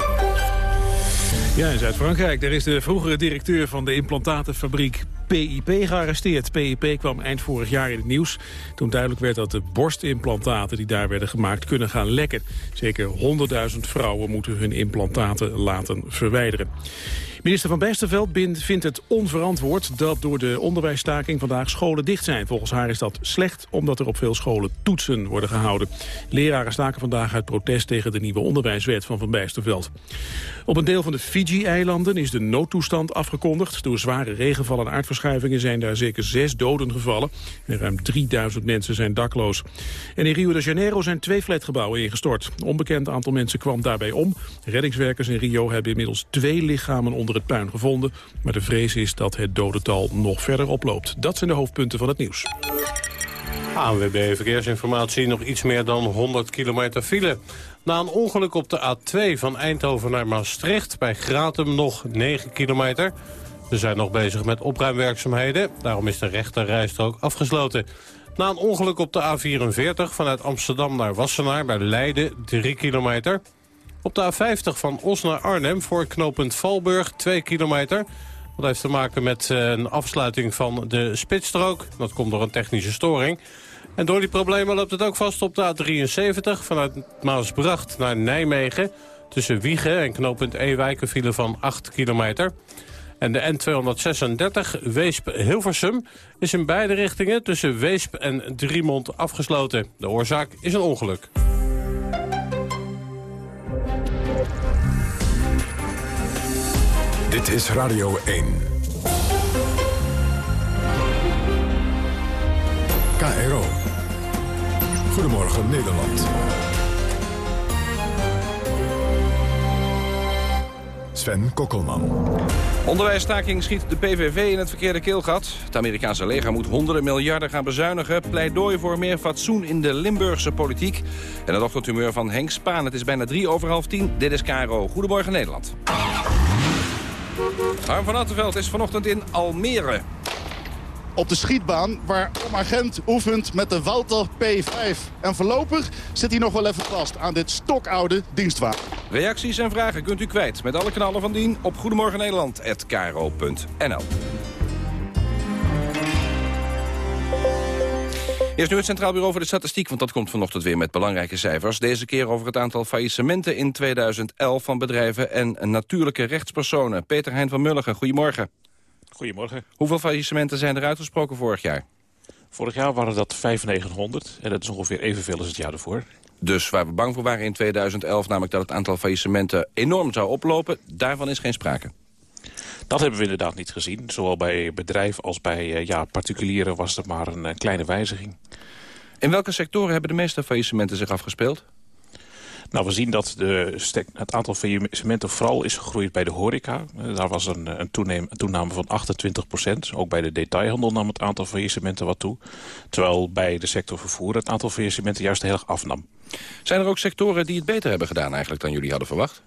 Ja, in Zuid-Frankrijk. Daar is de vroegere directeur van de implantatenfabriek PIP gearresteerd. PIP kwam eind vorig jaar in het nieuws. Toen duidelijk werd dat de borstimplantaten die daar werden gemaakt kunnen gaan lekken. Zeker 100.000 vrouwen moeten hun implantaten laten verwijderen. Minister van Bijsterveld vindt het onverantwoord dat door de onderwijsstaking vandaag scholen dicht zijn. Volgens haar is dat slecht omdat er op veel scholen toetsen worden gehouden. Leraren staken vandaag uit protest tegen de nieuwe onderwijswet van Van Bijsterveld. Op een deel van de Fiji-eilanden is de noodtoestand afgekondigd. Door zware regenval en aardverschuivingen zijn daar zeker zes doden gevallen. En ruim 3000 mensen zijn dakloos. En in Rio de Janeiro zijn twee flatgebouwen ingestort. Een onbekend aantal mensen kwam daarbij om. Reddingswerkers in Rio hebben inmiddels twee lichamen onder het puin gevonden. Maar de vrees is dat het dodental nog verder oploopt. Dat zijn de hoofdpunten van het nieuws. ANWB Verkeersinformatie, nog iets meer dan 100 kilometer file. Na een ongeluk op de A2 van Eindhoven naar Maastricht... bij Gratum nog 9 kilometer. We zijn nog bezig met opruimwerkzaamheden. Daarom is de rechterrijstrook afgesloten. Na een ongeluk op de A44 vanuit Amsterdam naar Wassenaar... bij Leiden 3 kilometer. Op de A50 van Os naar Arnhem voor knooppunt Valburg 2 kilometer... Dat heeft te maken met een afsluiting van de spitsstrook. Dat komt door een technische storing. En door die problemen loopt het ook vast op de A73... vanuit Maasbracht naar Nijmegen. Tussen Wiegen en knooppunt Ewijk een file van 8 kilometer. En de N236 Weesp-Hilversum is in beide richtingen... tussen Weesp en Driemond afgesloten. De oorzaak is een ongeluk. Dit is Radio 1. KRO. Goedemorgen Nederland. Sven Kokkelman. Onderwijsstaking schiet de PVV in het verkeerde keelgat. Het Amerikaanse leger moet honderden miljarden gaan bezuinigen. Pleidooi voor meer fatsoen in de Limburgse politiek. En het ochtendhumeur van Henk Spaan. Het is bijna drie over half tien. Dit is KRO. Goedemorgen Nederland. Harm van Attenveld is vanochtend in Almere. Op de schietbaan waar Tom Agent oefent met de Walter P5. En voorlopig zit hij nog wel even vast aan dit stokoude dienstwagen. Reacties en vragen kunt u kwijt met alle kanalen van dien op goedemorgennederland.kro.nl. Eerst nu het Centraal Bureau voor de Statistiek, want dat komt vanochtend weer met belangrijke cijfers. Deze keer over het aantal faillissementen in 2011 van bedrijven en natuurlijke rechtspersonen. Peter Hein van Mulligen, goedemorgen. Goedemorgen. Hoeveel faillissementen zijn er uitgesproken vorig jaar? Vorig jaar waren dat 9500 en dat is ongeveer evenveel als het jaar ervoor. Dus waar we bang voor waren in 2011, namelijk dat het aantal faillissementen enorm zou oplopen, daarvan is geen sprake. Dat hebben we inderdaad niet gezien. Zowel bij bedrijven als bij ja, particulieren was er maar een kleine wijziging. In welke sectoren hebben de meeste faillissementen zich afgespeeld? Nou, we zien dat de het aantal faillissementen vooral is gegroeid bij de horeca. Eh, daar was een, een, een toename van 28 procent. Ook bij de detailhandel nam het aantal faillissementen wat toe. Terwijl bij de sector vervoer het aantal faillissementen juist heel erg afnam. Zijn er ook sectoren die het beter hebben gedaan eigenlijk dan jullie hadden verwacht?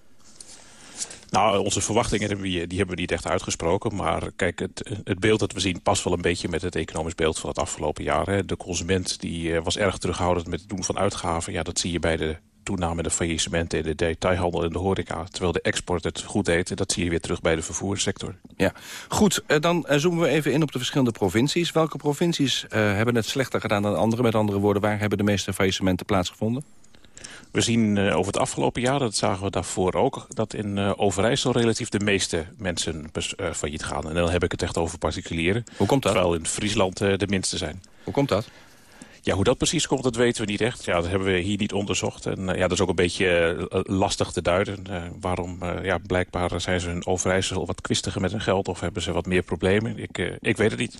Nou, onze verwachtingen die hebben we niet echt uitgesproken. Maar kijk, het, het beeld dat we zien past wel een beetje met het economisch beeld van het afgelopen jaar. Hè. De consument die, eh, was erg terughoudend met het doen van uitgaven. Ja, dat zie je bij de toename de faillissementen in de detailhandel en de horeca. Terwijl de export het goed deed. Dat zie je weer terug bij de vervoerssector. Ja, goed. eh, Dan eh, zoomen we even in op de verschillende provincies. Welke provincies hebben het slechter gedaan dan andere? Met andere woorden, waar hebben de meeste faillissementen plaatsgevonden? We zien uh, over het afgelopen jaar, dat zagen we daarvoor ook... dat in uh, Overijssel relatief de meeste mensen uh, failliet gaan. En dan heb ik het echt over particulieren. Hoe komt dat? Terwijl in Friesland de minste zijn. Hoe komt dat? Ja, hoe dat precies komt, dat weten we niet echt. Ja, dat hebben we hier niet onderzocht. En ja, dat is ook een beetje lastig te duiden. waarom, ja, blijkbaar zijn ze in Overijssel wat kwistiger met hun geld... of hebben ze wat meer problemen. Ik, ik weet het niet.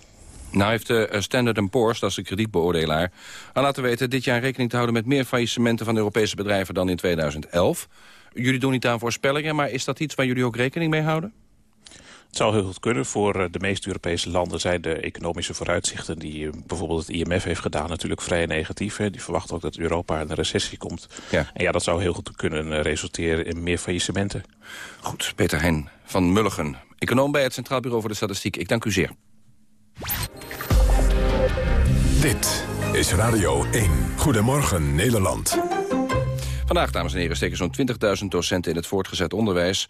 Nou heeft de Standard Poor's, dat is de kredietbeoordelaar... al laten weten dit jaar rekening te houden met meer faillissementen van Europese bedrijven dan in 2011. Jullie doen niet aan voorspellingen, maar is dat iets waar jullie ook rekening mee houden? Het zou heel goed kunnen. Voor de meeste Europese landen zijn de economische vooruitzichten... die bijvoorbeeld het IMF heeft gedaan natuurlijk vrij negatief. Hè. Die verwachten ook dat Europa in een recessie komt. Ja. En ja, dat zou heel goed kunnen resulteren in meer faillissementen. Goed, Peter Heijn van Mulligen. Econoom bij het Centraal Bureau voor de Statistiek. Ik dank u zeer. Dit is Radio 1. Goedemorgen Nederland. Vandaag, dames en heren, steken zo'n 20.000 docenten in het voortgezet onderwijs.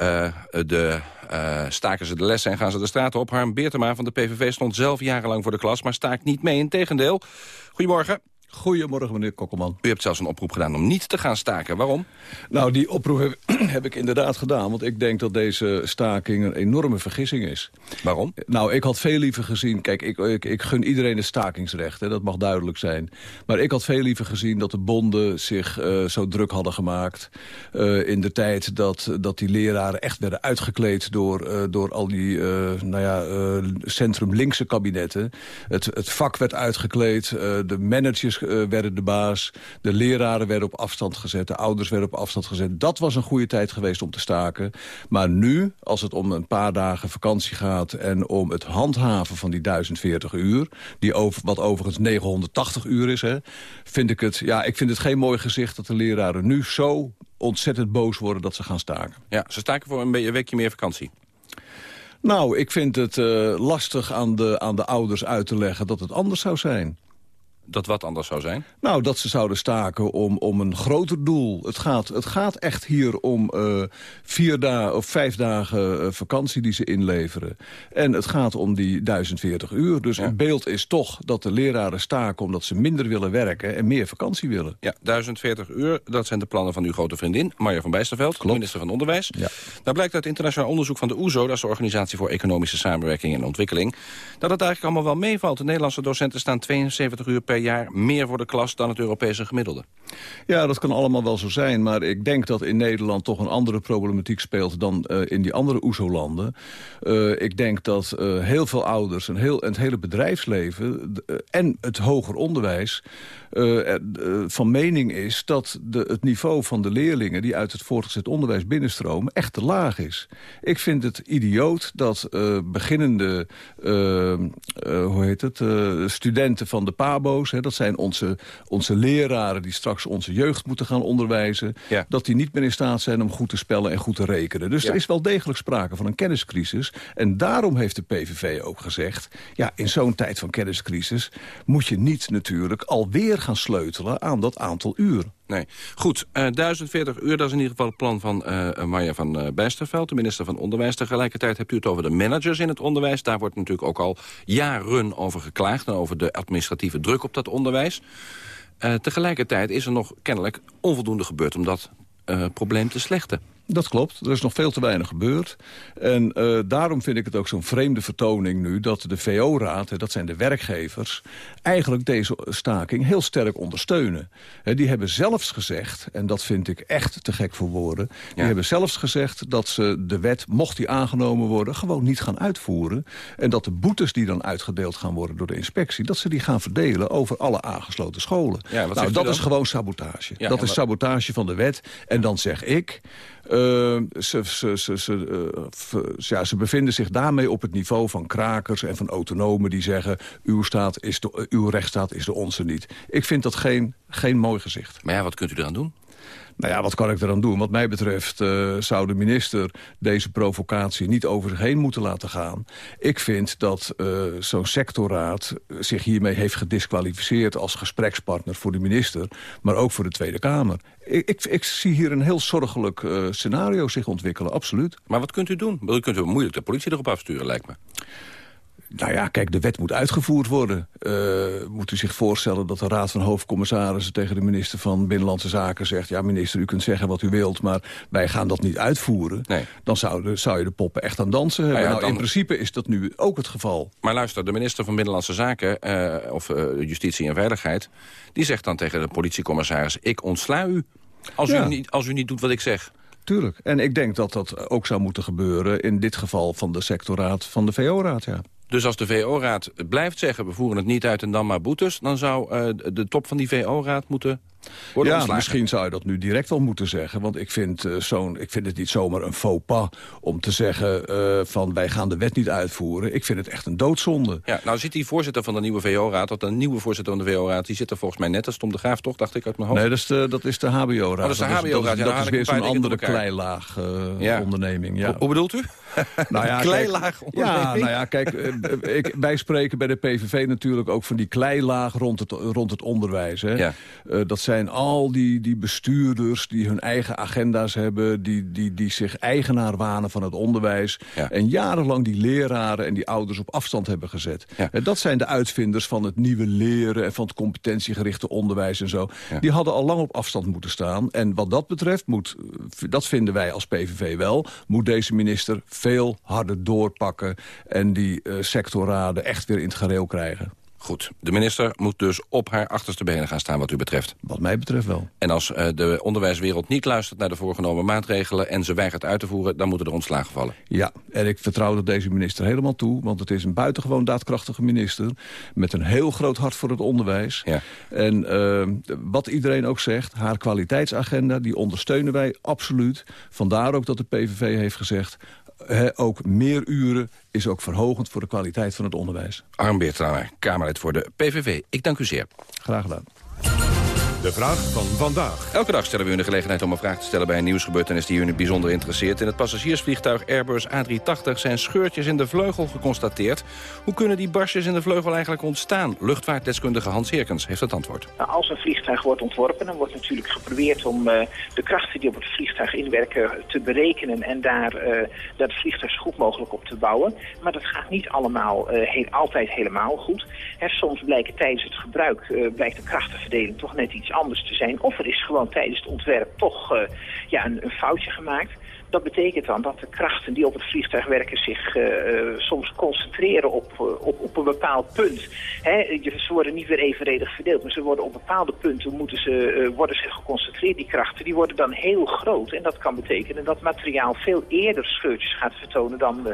Uh, de, uh, staken ze de lessen en gaan ze de straat op. Harm Beertema van de PVV stond zelf jarenlang voor de klas, maar staakt niet mee. Integendeel. Goedemorgen. Goedemorgen, meneer Kokkelman. U hebt zelfs een oproep gedaan om niet te gaan staken. Waarom? Nou, die oproep heb, heb, ik inderdaad gedaan. Want ik denk dat deze staking een enorme vergissing is. Waarom? Nou, ik had veel liever gezien... Kijk, ik, ik, ik gun iedereen het stakingsrecht. Hè, dat mag duidelijk zijn. Maar ik had veel liever gezien dat de bonden zich uh, zo druk hadden gemaakt... Uh, in de tijd dat, dat die leraren echt werden uitgekleed... door, uh, door al die nou ja, centrum-linkse kabinetten. Het, het vak werd uitgekleed. de managers uh, werden de baas. De leraren werden op afstand gezet. De ouders werden op afstand gezet. Dat was een goede tijd geweest om te staken. Maar nu, als het om een paar dagen vakantie gaat... en om het handhaven van die 1040 uur... Die over, wat overigens 980 uur is, hè, vind ik het... Ja, ik vind het geen mooi gezicht dat de leraren nu zo ontzettend boos worden... dat ze gaan staken. Ja, ze staken voor een, een weekje meer vakantie. Nou, ik vind het uh, lastig aan de, aan de ouders uit te leggen dat het anders zou zijn dat wat anders zou zijn? Nou, dat ze zouden staken om, om een groter doel. Het gaat, het gaat echt hier om uh, vier dagen of vijf dagen uh, vakantie die ze inleveren. En het gaat om die 1040 uur. Dus ja. het beeld is toch dat de leraren staken omdat ze minder willen werken en meer vakantie willen. Ja, 1040 uur, dat zijn de plannen van uw grote vriendin, Marja van Bijsterveld, Klopt. minister van Onderwijs. Ja. Nou blijkt uit internationaal onderzoek van de OESO, dat is de Organisatie voor Economische Samenwerking en Ontwikkeling, dat het eigenlijk allemaal wel meevalt. De Nederlandse docenten staan 72 uur per jaar meer voor de klas dan het Europese gemiddelde. Ja, dat kan allemaal wel zo zijn. Maar ik denk dat in Nederland toch een andere problematiek speelt... dan uh, in die andere OESO-landen. Uh, ik denk dat uh, heel veel ouders en, heel, het hele bedrijfsleven... en het hoger onderwijs van mening is... dat de, het niveau van de leerlingen die uit het voortgezet onderwijs binnenstromen... echt te laag is. Ik vind het idioot dat beginnende hoe heet het, studenten van de PABO's... Hè, dat zijn onze, onze leraren die straks onze jeugd moeten gaan onderwijzen... Ja. dat die niet meer in staat zijn om goed te spellen en goed te rekenen. Dus Ja. er is wel degelijk sprake van een kenniscrisis. En daarom heeft de PVV ook gezegd... ja, in zo'n tijd van kenniscrisis moet je niet natuurlijk alweer gaan sleutelen aan dat aantal uur. Nee. Goed, eh 1040 uur, dat is in ieder geval het plan van eh Marja van eh, Bijsterveld, de minister van Onderwijs. Tegelijkertijd hebt u het over de managers in het onderwijs. Daar wordt natuurlijk ook al jaren over geklaagd... en over de administratieve druk op dat onderwijs. Eh, tegelijkertijd is er nog kennelijk onvoldoende gebeurd om dat eh, probleem te slechten. Dat klopt. Er is nog veel te weinig gebeurd. En uh, daarom vind ik het ook zo'n vreemde vertoning nu... dat de VO-raad, dat zijn de werkgevers... eigenlijk deze staking heel sterk ondersteunen. He, die hebben zelfs gezegd, en dat vind ik echt te gek voor woorden... die hebben zelfs gezegd dat ze de wet, mocht die aangenomen worden... gewoon niet gaan uitvoeren. En dat de boetes die dan uitgedeeld gaan worden door de inspectie... dat ze die gaan verdelen over alle aangesloten scholen. Ja, nou, dat is gewoon sabotage. Ja, dat is sabotage van de wet. En dan zeg ik... Uh, ze, ze, ze, ze, uh, ja, ze bevinden zich daarmee op het niveau van krakers en van autonomen... die zeggen, uw, staat is de, uw rechtsstaat is de onze niet. Ik vind dat geen, geen mooi gezicht. Maar ja, wat kunt u eraan doen? Nou ja, wat kan ik eraan doen? Wat mij betreft uh, zou de minister deze provocatie niet over zich heen moeten laten gaan. Ik vind dat uh, zo'n sectorraad zich hiermee heeft gedisqualificeerd als gesprekspartner voor de minister, maar ook voor de Tweede Kamer. Ik, ik, ik zie hier een heel zorgelijk scenario zich ontwikkelen, absoluut. Maar wat kunt u doen? U kunt moeilijk de politie erop afsturen, lijkt me. Nou ja, kijk, de wet moet uitgevoerd worden. Uh, moet u zich voorstellen dat de Raad van Hoofdcommissarissen... tegen de minister van Binnenlandse Zaken zegt... ja, minister, u kunt zeggen wat u wilt, maar wij gaan dat niet uitvoeren. Nee. Dan zou, de, zou je de poppen echt aan dansen hebben. Nou, ja, nou, in principe is dat nu ook het geval. Maar luister, de minister van Binnenlandse Zaken... Uh, of uh, Justitie en Veiligheid... die zegt dan tegen de politiecommissaris... ik ontsla u als, ja. u niet, als u niet doet wat ik zeg. Tuurlijk. En ik denk dat dat ook zou moeten gebeuren... in dit geval van de sectorraad van de VO-raad, ja. Dus als de VO-raad blijft zeggen, we voeren het niet uit en dan maar boetes... dan zou uh, de top van die VO-raad moeten worden Ja, ontslagen. misschien zou je dat nu direct al moeten zeggen. Want ik vind, uh, zo'n, ik vind het niet zomaar een faux pas om te zeggen... Uh, van wij gaan de wet niet uitvoeren. Ik vind het echt een doodzonde. Ja, nou zit die voorzitter van de nieuwe VO-raad... of de nieuwe voorzitter van de VO-raad... die zit er volgens mij net als Tom de Graaf, toch? Dacht ik uit mijn hoofd. Nee, dat is de, dat is de HBO-raad. Oh, dat is de HBO-raad. Dat, ja, dat is weer zo'n andere kleilaag ja. onderneming. Ja. Hoe, bedoelt u? Nou ja, kleilaag onderneming? Ja, nou ja, kijk, ik, wij spreken bij de PVV natuurlijk ook van die kleilaag rond het, rond het onderwijs. Hè. Ja. Dat zijn al die, die bestuurders die hun eigen agenda's hebben... Die, die, die zich eigenaar wanen van het onderwijs... Ja. en jarenlang die leraren en die ouders op afstand hebben gezet. Ja. En dat zijn de uitvinders van het nieuwe leren... en van het competentiegerichte onderwijs en zo. Die hadden al lang op afstand moeten staan. En wat dat betreft, moet, dat vinden wij als PVV wel... moet deze minister veel harder doorpakken... en die uh, sectorraden echt weer in het gareel krijgen. Goed, de minister moet dus op haar achterste benen gaan staan wat u betreft. Wat mij betreft wel. En als uh, de onderwijswereld niet luistert naar de voorgenomen maatregelen... en ze weigert uit te voeren, dan moeten er ontslagen vallen. Ja, en ik vertrouw dat deze minister helemaal toe... want het is een buitengewoon daadkrachtige minister... met een heel groot hart voor het onderwijs. Ja. En uh, wat iedereen ook zegt, haar kwaliteitsagenda... die ondersteunen wij absoluut. Vandaar ook dat de PVV heeft gezegd... He, ook meer uren is ook verhogend voor de kwaliteit van het onderwijs. Arm Beertrouwer, Kamerlid voor de PVV. Ik dank u zeer. Graag gedaan. De vraag van vandaag. Elke dag stellen we u de gelegenheid om een vraag te stellen bij een nieuwsgebeurtenis die u het bijzonder interesseert. In het passagiersvliegtuig Airbus A380 zijn scheurtjes in de vleugel geconstateerd. Hoe kunnen die barstjes in de vleugel eigenlijk ontstaan? Luchtvaartdeskundige Hans Heerkens heeft het antwoord. Nou, als een vliegtuig wordt ontworpen, dan wordt natuurlijk geprobeerd om uh, de krachten die op het vliegtuig inwerken te berekenen en daar uh, dat vliegtuig zo goed mogelijk op te bouwen. Maar dat gaat niet allemaal uh, heel, altijd helemaal goed. Soms blijken tijdens het gebruik blijkt de krachtenverdeling toch net iets anders te zijn. Of er is gewoon tijdens het ontwerp toch uh, ja, een, een, foutje gemaakt. Dat betekent dan dat de krachten die op het vliegtuig werken zich uh, soms concentreren op, uh, op, op een bepaald punt. Hè, ze worden niet weer evenredig verdeeld, maar ze worden op bepaalde punten moeten ze, worden ze geconcentreerd. Die krachten die worden dan heel groot. En dat kan betekenen dat materiaal veel eerder scheurtjes gaat vertonen dan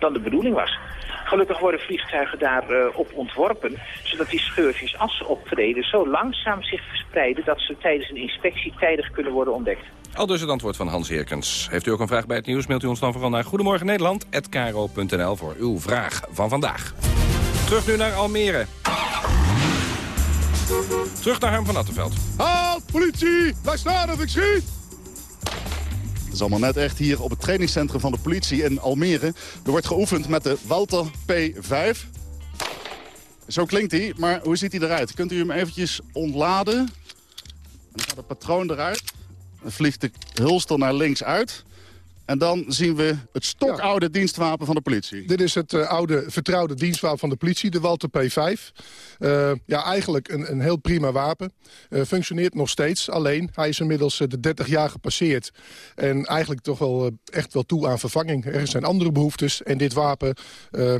dan de bedoeling was. Gelukkig worden vliegtuigen daarop ontworpen, zodat die scheurtjes als ze optreden zo langzaam zich verspreiden dat ze tijdens een inspectie tijdig kunnen worden ontdekt. Al dus het antwoord van Hans Heerkens. Heeft u ook een vraag bij het nieuws, mailt u ons dan vooral naar Goedemorgen Nederland@kro.nl voor uw vraag van vandaag. Terug nu naar Almere. Terug naar Harm van Attenveld. Halt, politie! Blijf staan of ik schiet! Het is allemaal net echt hier op het trainingscentrum van de politie in Almere. Er wordt geoefend met de Walter P5. Zo klinkt hij, maar hoe ziet hij eruit? Kunt u hem eventjes ontladen? Dan gaat het patroon eruit. Vliegt de hulstel naar links uit. En dan zien we het stokoude dienstwapen van de politie. Dit is het uh, oude vertrouwde dienstwapen van de politie, de Walter P5. Uh, ja, eigenlijk een, een heel prima wapen. Uh, functioneert nog steeds, alleen hij is inmiddels de 30 jaar gepasseerd. En eigenlijk toch wel echt wel toe aan vervanging. Er zijn andere behoeftes en dit wapen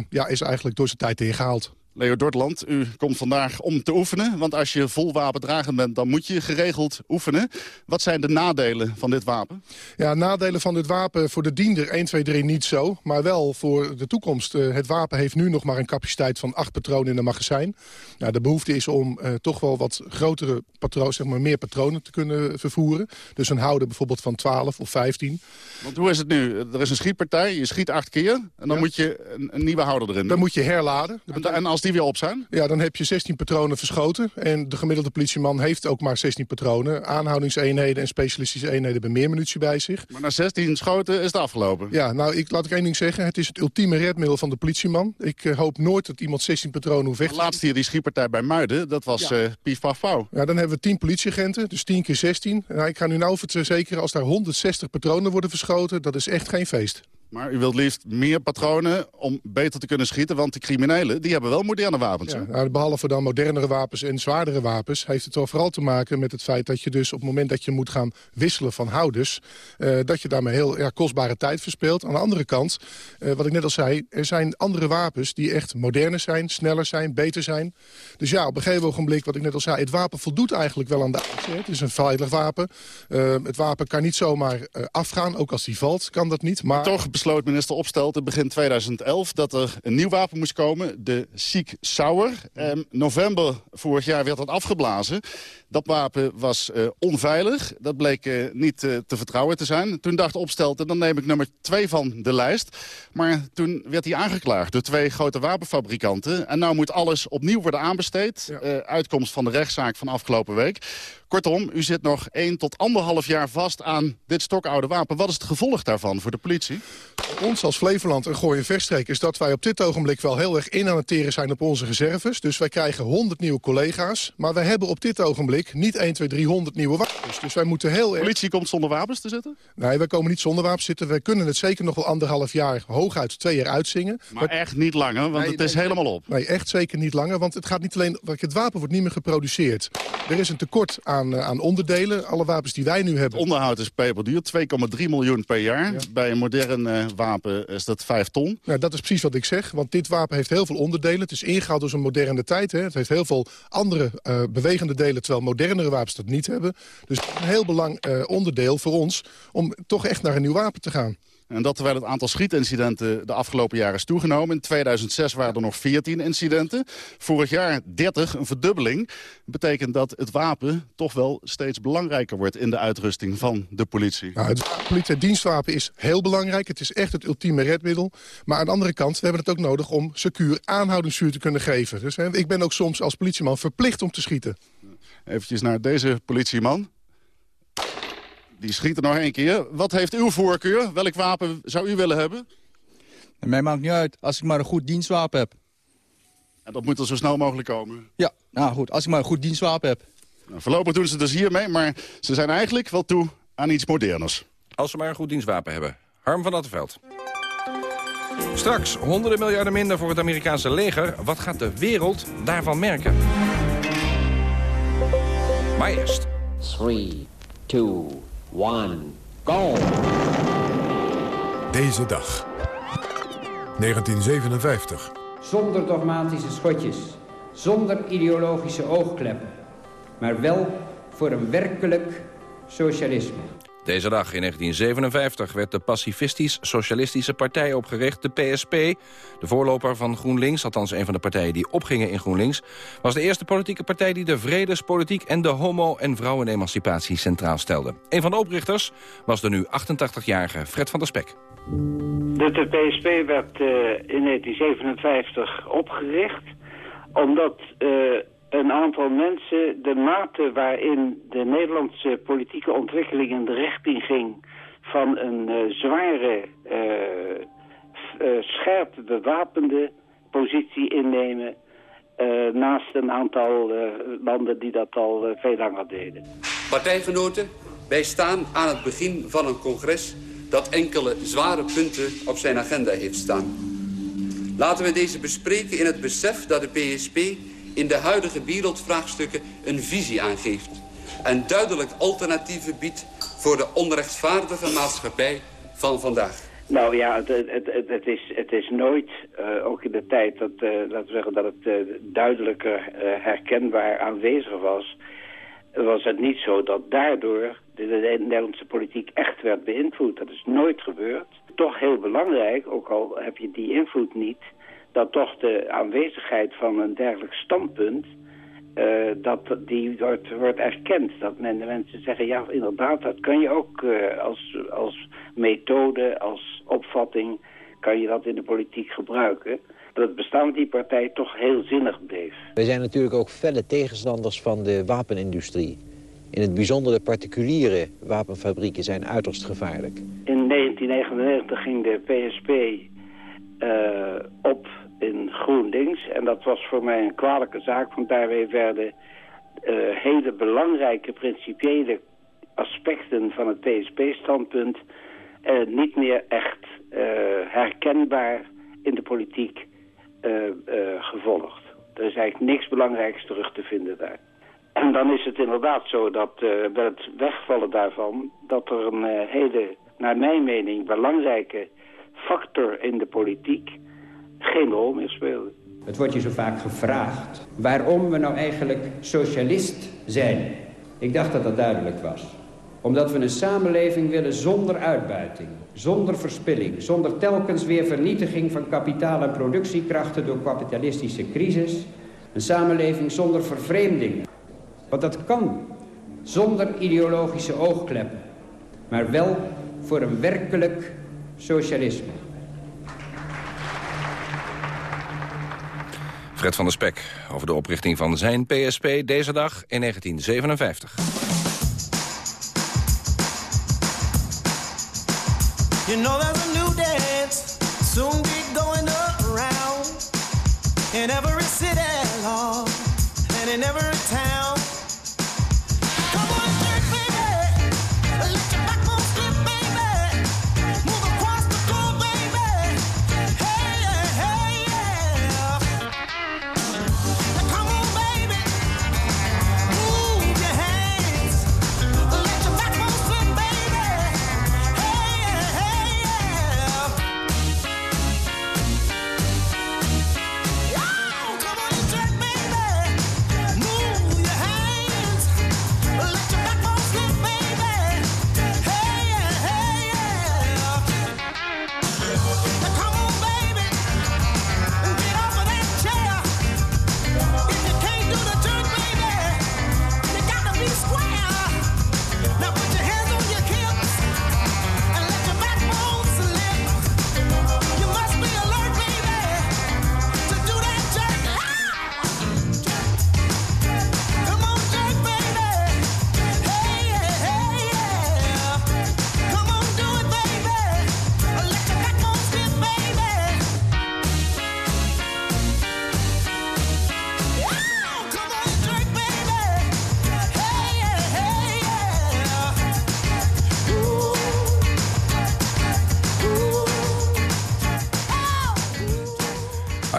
ja, is eigenlijk door zijn tijd ingehaald. Leo Dortland, u komt vandaag om te oefenen. Want als je vol wapendragend bent, dan moet je geregeld oefenen. Wat zijn de nadelen van dit wapen? Ja, nadelen van dit wapen voor de diender 1, 2, 3 niet zo. Maar wel voor de toekomst. Uh, het wapen heeft nu nog maar een capaciteit van 8 patronen in een magazijn. Nou, de behoefte is om uh, toch wel wat grotere patronen, zeg maar meer patronen te kunnen vervoeren. Dus een houder bijvoorbeeld van 12 of 15. Want hoe is het nu? Er is een schietpartij, je schiet acht keer. En dan Ja. moet je een, een nieuwe houder erin. Dan moet je herladen. En, en als die weer op zijn? Ja, dan heb je 16 patronen verschoten. En de gemiddelde politieman heeft ook maar 16 patronen. Aanhoudingseenheden en specialistische eenheden hebben meer munitie bij zich. Maar na 16 schoten is het afgelopen. Ja, nou, ik, laat ik één ding zeggen. Het is het ultieme redmiddel van de politieman. Ik eh, hoop nooit dat iemand 16 patronen hoeft weg Laatst hier die schietpartij bij Muiden, dat was Ja. eh pief paf pauw. Ja, dan hebben we 10 politieagenten, dus 10 keer 16. Nou, ik ga nu nou verzekeren, als daar 160 patronen worden verschoten... dat is echt geen feest. Maar u wilt liefst meer patronen om beter te kunnen schieten... want de criminelen die hebben wel moderne wapens. Ja, nou, behalve dan modernere wapens en zwaardere wapens... heeft het wel vooral te maken met het feit dat je dus op het moment dat je moet gaan wisselen van houders... eh, dat je daarmee heel ja, kostbare tijd verspeelt. Aan de andere kant, eh, wat ik net al zei, er zijn andere wapens die echt moderner zijn, sneller zijn, beter zijn. Dus ja, op een gegeven ogenblik, wat ik net al zei, het wapen voldoet eigenlijk wel aan de eisen. hè. Het is een veilig wapen. Eh, het wapen kan niet zomaar afgaan, ook als die valt, kan dat niet. Maar Toch besloot minister Opstelten begin 2011 dat er een nieuw wapen moest komen. De Sieg Sauer. Ehm, november vorig jaar werd dat afgeblazen. Dat wapen was eh, onveilig. Dat bleek eh, niet eh, te vertrouwen te zijn. Toen dacht Opstelten, dan neem ik nummer 2 van de lijst. Maar toen werd hij aangeklaagd door twee grote wapenfabrikanten. En nou moet alles opnieuw worden aanbesteed. Uitkomst van de rechtszaak van afgelopen week. Kortom, u zit nog 1 tot anderhalf jaar vast aan dit stokoude wapen. Wat is het gevolg daarvan voor de politie? Voor ons als Flevoland en Gooi en Verstreek is dat wij op dit ogenblik wel heel erg in aan het teren zijn op onze reserves. Dus wij krijgen 100 nieuwe collega's. Maar wij hebben op dit ogenblik niet 1, 2, 300 nieuwe wapens. Dus wij moeten heel erg... politie komt zonder wapens te zitten? Nee, wij komen niet zonder wapens zitten. Wij kunnen het zeker nog wel anderhalf jaar, hooguit twee jaar uitzingen. Maar echt niet langer, want Nee, het is nee, helemaal op. Nee, echt zeker niet langer. Want het gaat niet alleen... Het wapen wordt niet meer geproduceerd. Er is een tekort aan, eh, aan onderdelen. Alle wapens die wij nu hebben... Onderhoud is peperduur, 2,3 miljoen per jaar. Bij een modern eh, wapen is dat 5 ton. Nou, dat is precies wat ik zeg. Want dit wapen heeft heel veel onderdelen. Het is ingehaald door zo'n moderne tijd. Hè. Het heeft heel veel andere eh, bewegende delen... terwijl modernere wapens dat niet hebben. Dus een heel belangrijk onderdeel voor ons... om toch echt naar een nieuw wapen te gaan. En dat terwijl het aantal schietincidenten de afgelopen jaren is toegenomen. In 2006 waren er nog 14 incidenten. Vorig jaar 30, een verdubbeling. Betekent dat het wapen toch wel steeds belangrijker wordt... in de uitrusting van de politie. Nou, het politie- het dienstwapen is heel belangrijk. Het is echt het ultieme redmiddel. Maar aan de andere kant, we hebben het ook nodig om secuur aanhoudingsvuur te kunnen geven. Dus hè, ik ben ook soms als politieman verplicht om te schieten. Eventjes naar deze politieman. Die schiet er nog één keer. Wat heeft uw voorkeur? Welk wapen zou u willen hebben? Mij maakt niet uit, als ik maar een goed dienstwapen heb. En dat moet er zo snel mogelijk komen. Ja, nou goed, als ik maar een goed dienstwapen heb. Nou, voorlopig doen ze dus hiermee, maar ze zijn eigenlijk wel toe aan iets moderners. Als ze maar een goed dienstwapen hebben. Harm van Attenveld. Straks honderden miljarden minder voor het Amerikaanse leger. Wat gaat de wereld daarvan merken? Maar eerst. 3, 2, 1, go! Deze dag. 1957. Zonder dogmatische schotjes, zonder ideologische oogkleppen, maar wel voor een werkelijk socialisme. Deze dag in 1957 werd de Pacifistisch-Socialistische Partij opgericht, de PSP. De voorloper van GroenLinks, althans een van de partijen die opgingen in GroenLinks... was de eerste politieke partij die de vredespolitiek en de homo- en vrouwenemancipatie centraal stelde. Een van de oprichters was de nu 88-jarige Fred van der Spek. De, PSP werd eh, in 1957 opgericht omdat eh, een aantal mensen de mate waarin de Nederlandse politieke ontwikkeling in de richting ging van een eh, zware, eh, eh, scherp bewapende positie innemen naast een aantal landen die dat al veel langer deden. Partijgenoten, wij staan aan het begin van een congres dat enkele zware punten op zijn agenda heeft staan. Laten we deze bespreken in het besef dat de PSP in de huidige wereldvraagstukken een visie aangeeft. En duidelijk alternatieven biedt voor de onrechtvaardige maatschappij van vandaag. Nou ja, het, het, het, is, het is nooit, uh, ook in de tijd, dat, uh, laten we zeggen dat het uh, duidelijker herkenbaar aanwezig was, was het niet zo dat daardoor de, Nederlandse politiek echt werd beïnvloed. Dat is nooit gebeurd. Toch heel belangrijk, ook al heb je die invloed niet, dat toch de aanwezigheid van een dergelijk standpunt uh, dat die wordt, wordt erkend. Dat men, de mensen zeggen, ja inderdaad, dat kan je ook uh, als, als methode, als opvatting, kan je dat in de politiek gebruiken. Dat het bestaan van die partij toch heel zinnig bleef. Wij zijn natuurlijk ook felle tegenstanders van de wapenindustrie. In het bijzonder de particuliere wapenfabrieken zijn uiterst gevaarlijk. In 1999 ging de PSP uh, op in GroenLinks. En dat was voor mij een kwalijke zaak, want daarmee werden uh, hele belangrijke principiële aspecten van het PSP-standpunt uh, niet meer echt uh, herkenbaar in de politiek gevolgd. Er is eigenlijk niks belangrijks terug te vinden daar. En dan is het inderdaad zo dat bij het wegvallen daarvan... dat er een hele, naar mijn mening, belangrijke factor in de politiek geen rol meer speelde. Het wordt je zo vaak gevraagd waarom we nou eigenlijk socialist zijn. Ik dacht dat dat duidelijk was. Omdat we een samenleving willen zonder uitbuiting, zonder verspilling... zonder telkens weer vernietiging van kapitaal en productiekrachten door kapitalistische crisis. Een samenleving zonder vervreemding. Want dat kan zonder ideologische oogkleppen. Maar wel voor een werkelijk socialisme. Fred van der Spek over de oprichting van zijn PSP deze dag in 1957. You know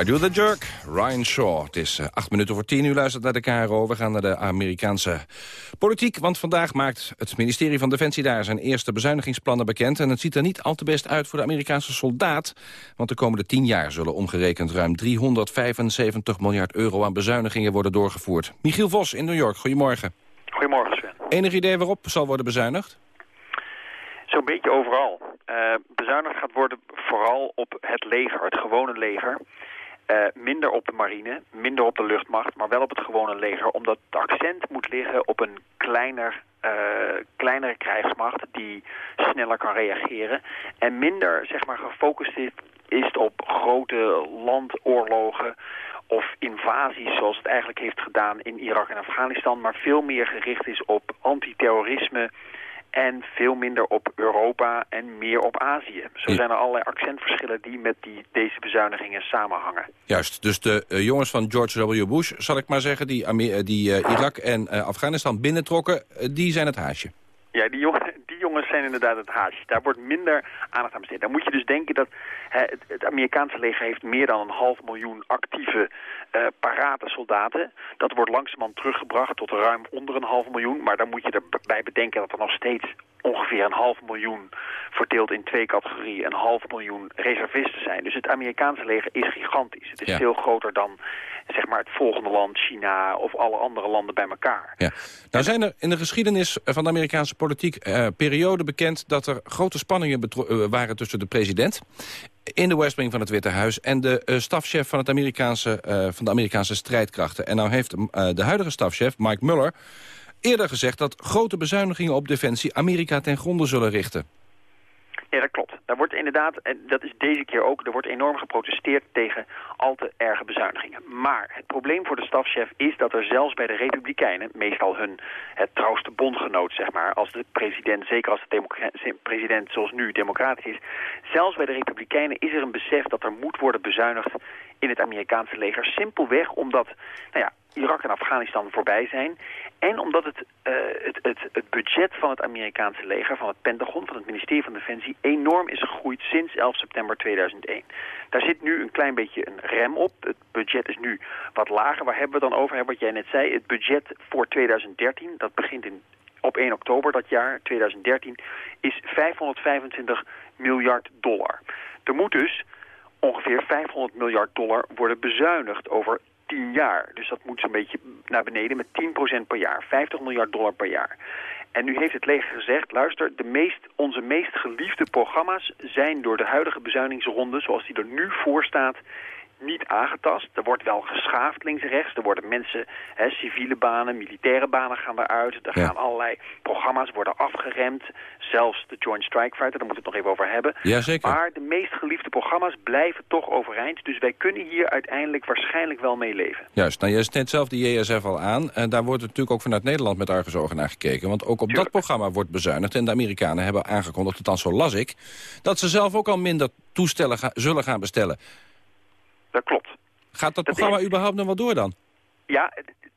I do the jerk. Ryan Shaw. Het is eh, acht minuten voor tien. U luistert naar de KRO. We gaan naar de Amerikaanse politiek. Want vandaag maakt het ministerie van Defensie daar zijn eerste bezuinigingsplannen bekend. En het ziet er niet al te best uit voor de Amerikaanse soldaat. Want de komende tien jaar zullen omgerekend ruim 375 miljard euro aan bezuinigingen worden doorgevoerd. Michiel Vos in New York. Goedemorgen. Goedemorgen Sven. Enig idee waarop zal worden bezuinigd? Zo'n beetje overal. Uh, bezuinigd gaat worden vooral op het leger, het gewone leger. Uh, minder op de marine, minder op de luchtmacht, maar wel op het gewone leger. Omdat het accent moet liggen op een kleiner, uh, kleinere krijgsmacht die sneller kan reageren. En minder zeg maar, gefocust is, is op grote landoorlogen of invasies zoals het eigenlijk heeft gedaan in Irak en Afghanistan. Maar veel meer gericht is op antiterrorisme en veel minder op Europa en meer op Azië. Zo zijn er allerlei accentverschillen die met die, deze bezuinigingen samenhangen. Juist, dus de uh, jongens van George W. Bush, zal ik maar zeggen... die, die uh, Irak en uh, Afghanistan binnentrokken, die zijn het haasje. Ja, die, jongen, die jongens zijn inderdaad het haasje. Daar wordt minder aandacht aan besteed. Dan moet je dus denken dat hè, het, het Amerikaanse leger heeft meer dan een half miljoen actieve uh, parate soldaten. Dat wordt langzamerhand teruggebracht tot ruim onder een half miljoen. Maar dan moet je erbij bedenken dat er nog steeds ongeveer een half miljoen verdeeld in twee categorieën, een half miljoen reservisten zijn. Dus het Amerikaanse leger is gigantisch. Het is Ja. veel groter dan zeg maar, het volgende land, China of alle andere landen bij elkaar. Ja. Nou zijn er in de geschiedenis van de Amerikaanse politiek eh, periode bekend... dat er grote spanningen eh, waren tussen de president... in de West Wing van het Witte Huis... en de eh, stafchef van, het Amerikaanse, eh, van de Amerikaanse strijdkrachten. En nou heeft de huidige stafchef, Mike Muller... eerder gezegd dat grote bezuinigingen op defensie... Amerika ten gronde zullen richten. Ja, dat klopt. Daar wordt inderdaad, en dat is deze keer ook, er wordt enorm geprotesteerd tegen al te erge bezuinigingen. Maar het probleem voor de stafchef is dat er zelfs bij de Republikeinen, meestal hun het trouwste bondgenoot, zeg maar, als de president, zeker als de president zoals nu democratisch is, zelfs bij de Republikeinen is er een besef dat er moet worden bezuinigd in het Amerikaanse leger. Simpelweg omdat, nou ja, Irak en Afghanistan voorbij zijn. En omdat het, eh, het, het, het budget van het Amerikaanse leger, van het Pentagon, van het ministerie van Defensie, enorm is gegroeid sinds 11 september 2001. Daar zit nu een klein beetje een rem op. Het budget is nu wat lager. Waar hebben we dan over? Wat jij net zei, het budget voor 2013, dat begint in, op 1 oktober dat jaar, 2013, is 525 miljard dollar. Er moet dus ongeveer 500 miljard dollar worden bezuinigd over 10 jaar. Dus dat moet zo'n beetje naar beneden met 10% per jaar. 50 miljard dollar per jaar. En nu heeft het leger gezegd, luister, de meest, onze meest geliefde programma's zijn door de huidige bezuinigingsronde, zoals die er nu voor staat, niet aangetast. Er wordt wel geschaafd links en rechts. Er worden mensen, hè, civiele banen, militaire banen gaan eruit. Er Ja. gaan allerlei programma's worden afgeremd. Zelfs de Joint Strike Fighter, daar moeten we het nog even over hebben. Jazeker. Maar de meest geliefde programma's blijven toch overeind. Dus wij kunnen hier uiteindelijk waarschijnlijk wel mee leven. Juist, nou, je sneed zelf de JSF al aan. En daar wordt natuurlijk ook vanuit Nederland met argusogen naar gekeken. Want ook op dat programma wordt bezuinigd. En de Amerikanen hebben aangekondigd, althans zo las ik... dat ze zelf ook al minder toestellen ga- zullen gaan bestellen. Dat klopt. Gaat dat, programma überhaupt nog wel door dan? Ja,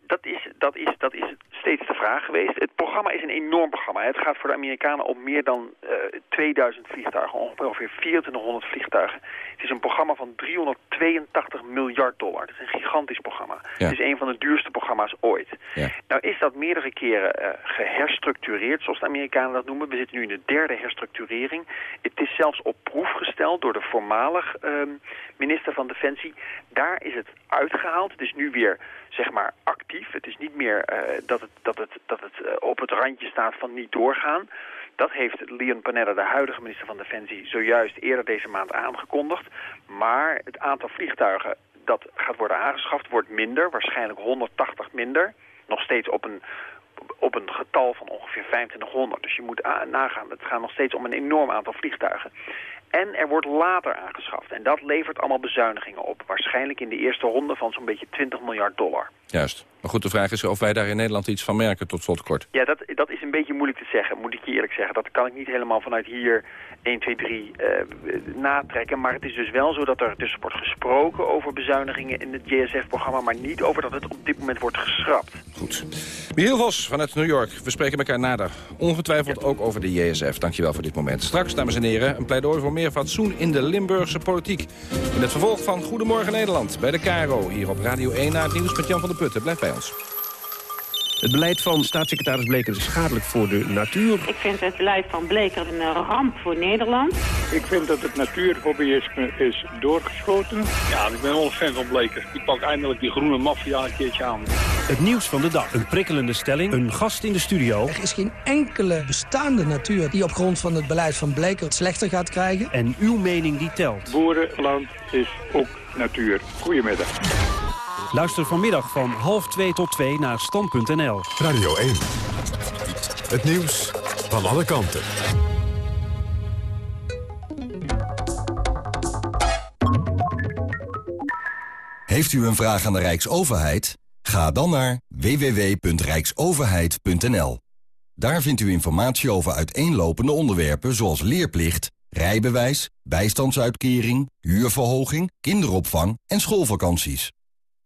dat is, dat, is, dat is steeds de vraag geweest. Het programma is een enorm programma. Het gaat voor de Amerikanen om meer dan eh 2000 vliegtuigen, ongeveer 2400 vliegtuigen. Het is een programma van 382 miljard dollar. Dat is een gigantisch programma. Ja. Het is een van de duurste programma's ooit. Ja. Nou is dat meerdere keren eh, geherstructureerd, zoals de Amerikanen dat noemen. We zitten nu in de derde herstructurering. Het is zelfs op proef gesteld door de voormalig ehm, minister van Defensie. Daar is het uitgehaald. Het is nu weer zeg maar actief. Het is niet meer eh, dat het, dat het, dat het eh, op het randje staat van niet doorgaan. Dat heeft Leon Panetta, de huidige minister van Defensie, zojuist eerder deze maand aangekondigd. Maar het aantal vliegtuigen dat gaat worden aangeschaft wordt minder, waarschijnlijk 180 minder. Nog steeds op een, op een getal van ongeveer 2500. Dus je moet nagaan, het gaat nog steeds om een enorm aantal vliegtuigen. En er wordt later aangeschaft. En dat levert allemaal bezuinigingen op. Waarschijnlijk in de eerste ronde van zo'n beetje 20 miljard dollar. Juist. Maar goed, de vraag is of wij daar in Nederland iets van merken tot slot kort. Ja, dat, dat is een beetje moeilijk te zeggen, moet ik je eerlijk zeggen. Dat kan ik niet helemaal vanuit hier 1, 2, 3 eh, natrekken. Maar het is dus wel zo dat er dus wordt gesproken over bezuinigingen in het JSF-programma... maar niet over dat het op dit moment wordt geschrapt. Goed. Michiel Vos vanuit New York. We spreken elkaar nader. Ongetwijfeld ook over de JSF. Dankjewel voor dit moment. Straks, dames en heren, een pleidooi voor meer fatsoen in de Limburgse politiek. In het vervolg van Goedemorgen Nederland bij de KRO. Hier op Radio 1 na het nieuws met Jan van der Putten. Blijf bij ons. Het beleid van staatssecretaris Bleker is schadelijk voor de natuur. Ik vind het beleid van Bleker een ramp voor Nederland. Ik vind dat het natuurhobbyisme is doorgeschoten. Ja, ik ben wel een fan van Bleker. Die pakt eindelijk die groene maffia een keertje aan. Het nieuws van de dag. Een prikkelende stelling. Een gast in de studio. Er is geen enkele bestaande natuur die op grond van het beleid van Bleker het slechter gaat krijgen. En uw mening die telt. Boerenland is ook natuur. Goedemiddag. Luister vanmiddag van half 2 tot 2 naar stand.nl. Radio 1. Het nieuws van alle kanten. Heeft u een vraag aan de Rijksoverheid? Ga dan naar www.rijksoverheid.nl. Daar vindt u informatie over uiteenlopende onderwerpen zoals leerplicht, rijbewijs, bijstandsuitkering, huurverhoging, kinderopvang en schoolvakanties.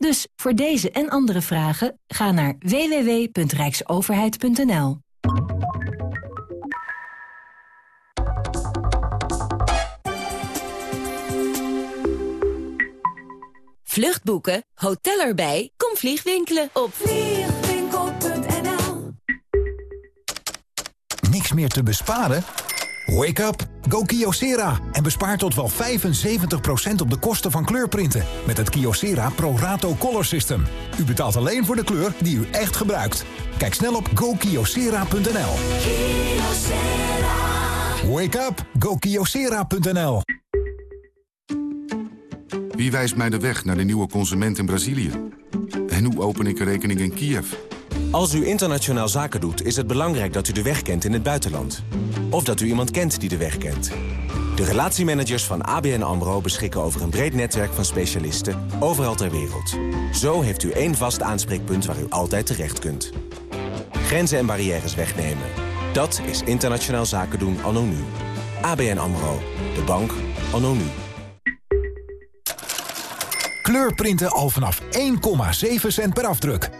Dus voor deze en andere vragen ga naar www.rijksoverheid.nl. Vluchtboeken, hotel erbij, kom vliegwinkelen op vliegwinkel.nl Niks meer te besparen? Wake up, go Kyocera en bespaar tot wel 75% op de kosten van kleurprinten met het Kyocera Pro Rato Color System. U betaalt alleen voor de kleur die u echt gebruikt. Kijk snel op gokyocera.nl. Wake up, go Kyocera.nl. Wie wijst mij de weg naar de nieuwe consument in Brazilië? En hoe open ik een rekening in Kiev? Als u internationaal zaken doet, is het belangrijk dat u de weg kent in het buitenland. Of dat u iemand kent die de weg kent. De relatiemanagers van ABN AMRO beschikken over een breed netwerk van specialisten overal ter wereld. Zo heeft u één vast aanspreekpunt waar u altijd terecht kunt. Grenzen en barrières wegnemen. Dat is internationaal zaken doen anno nu. ABN AMRO. De bank anno nu. Kleurprinten al vanaf 1,7 cent per afdruk.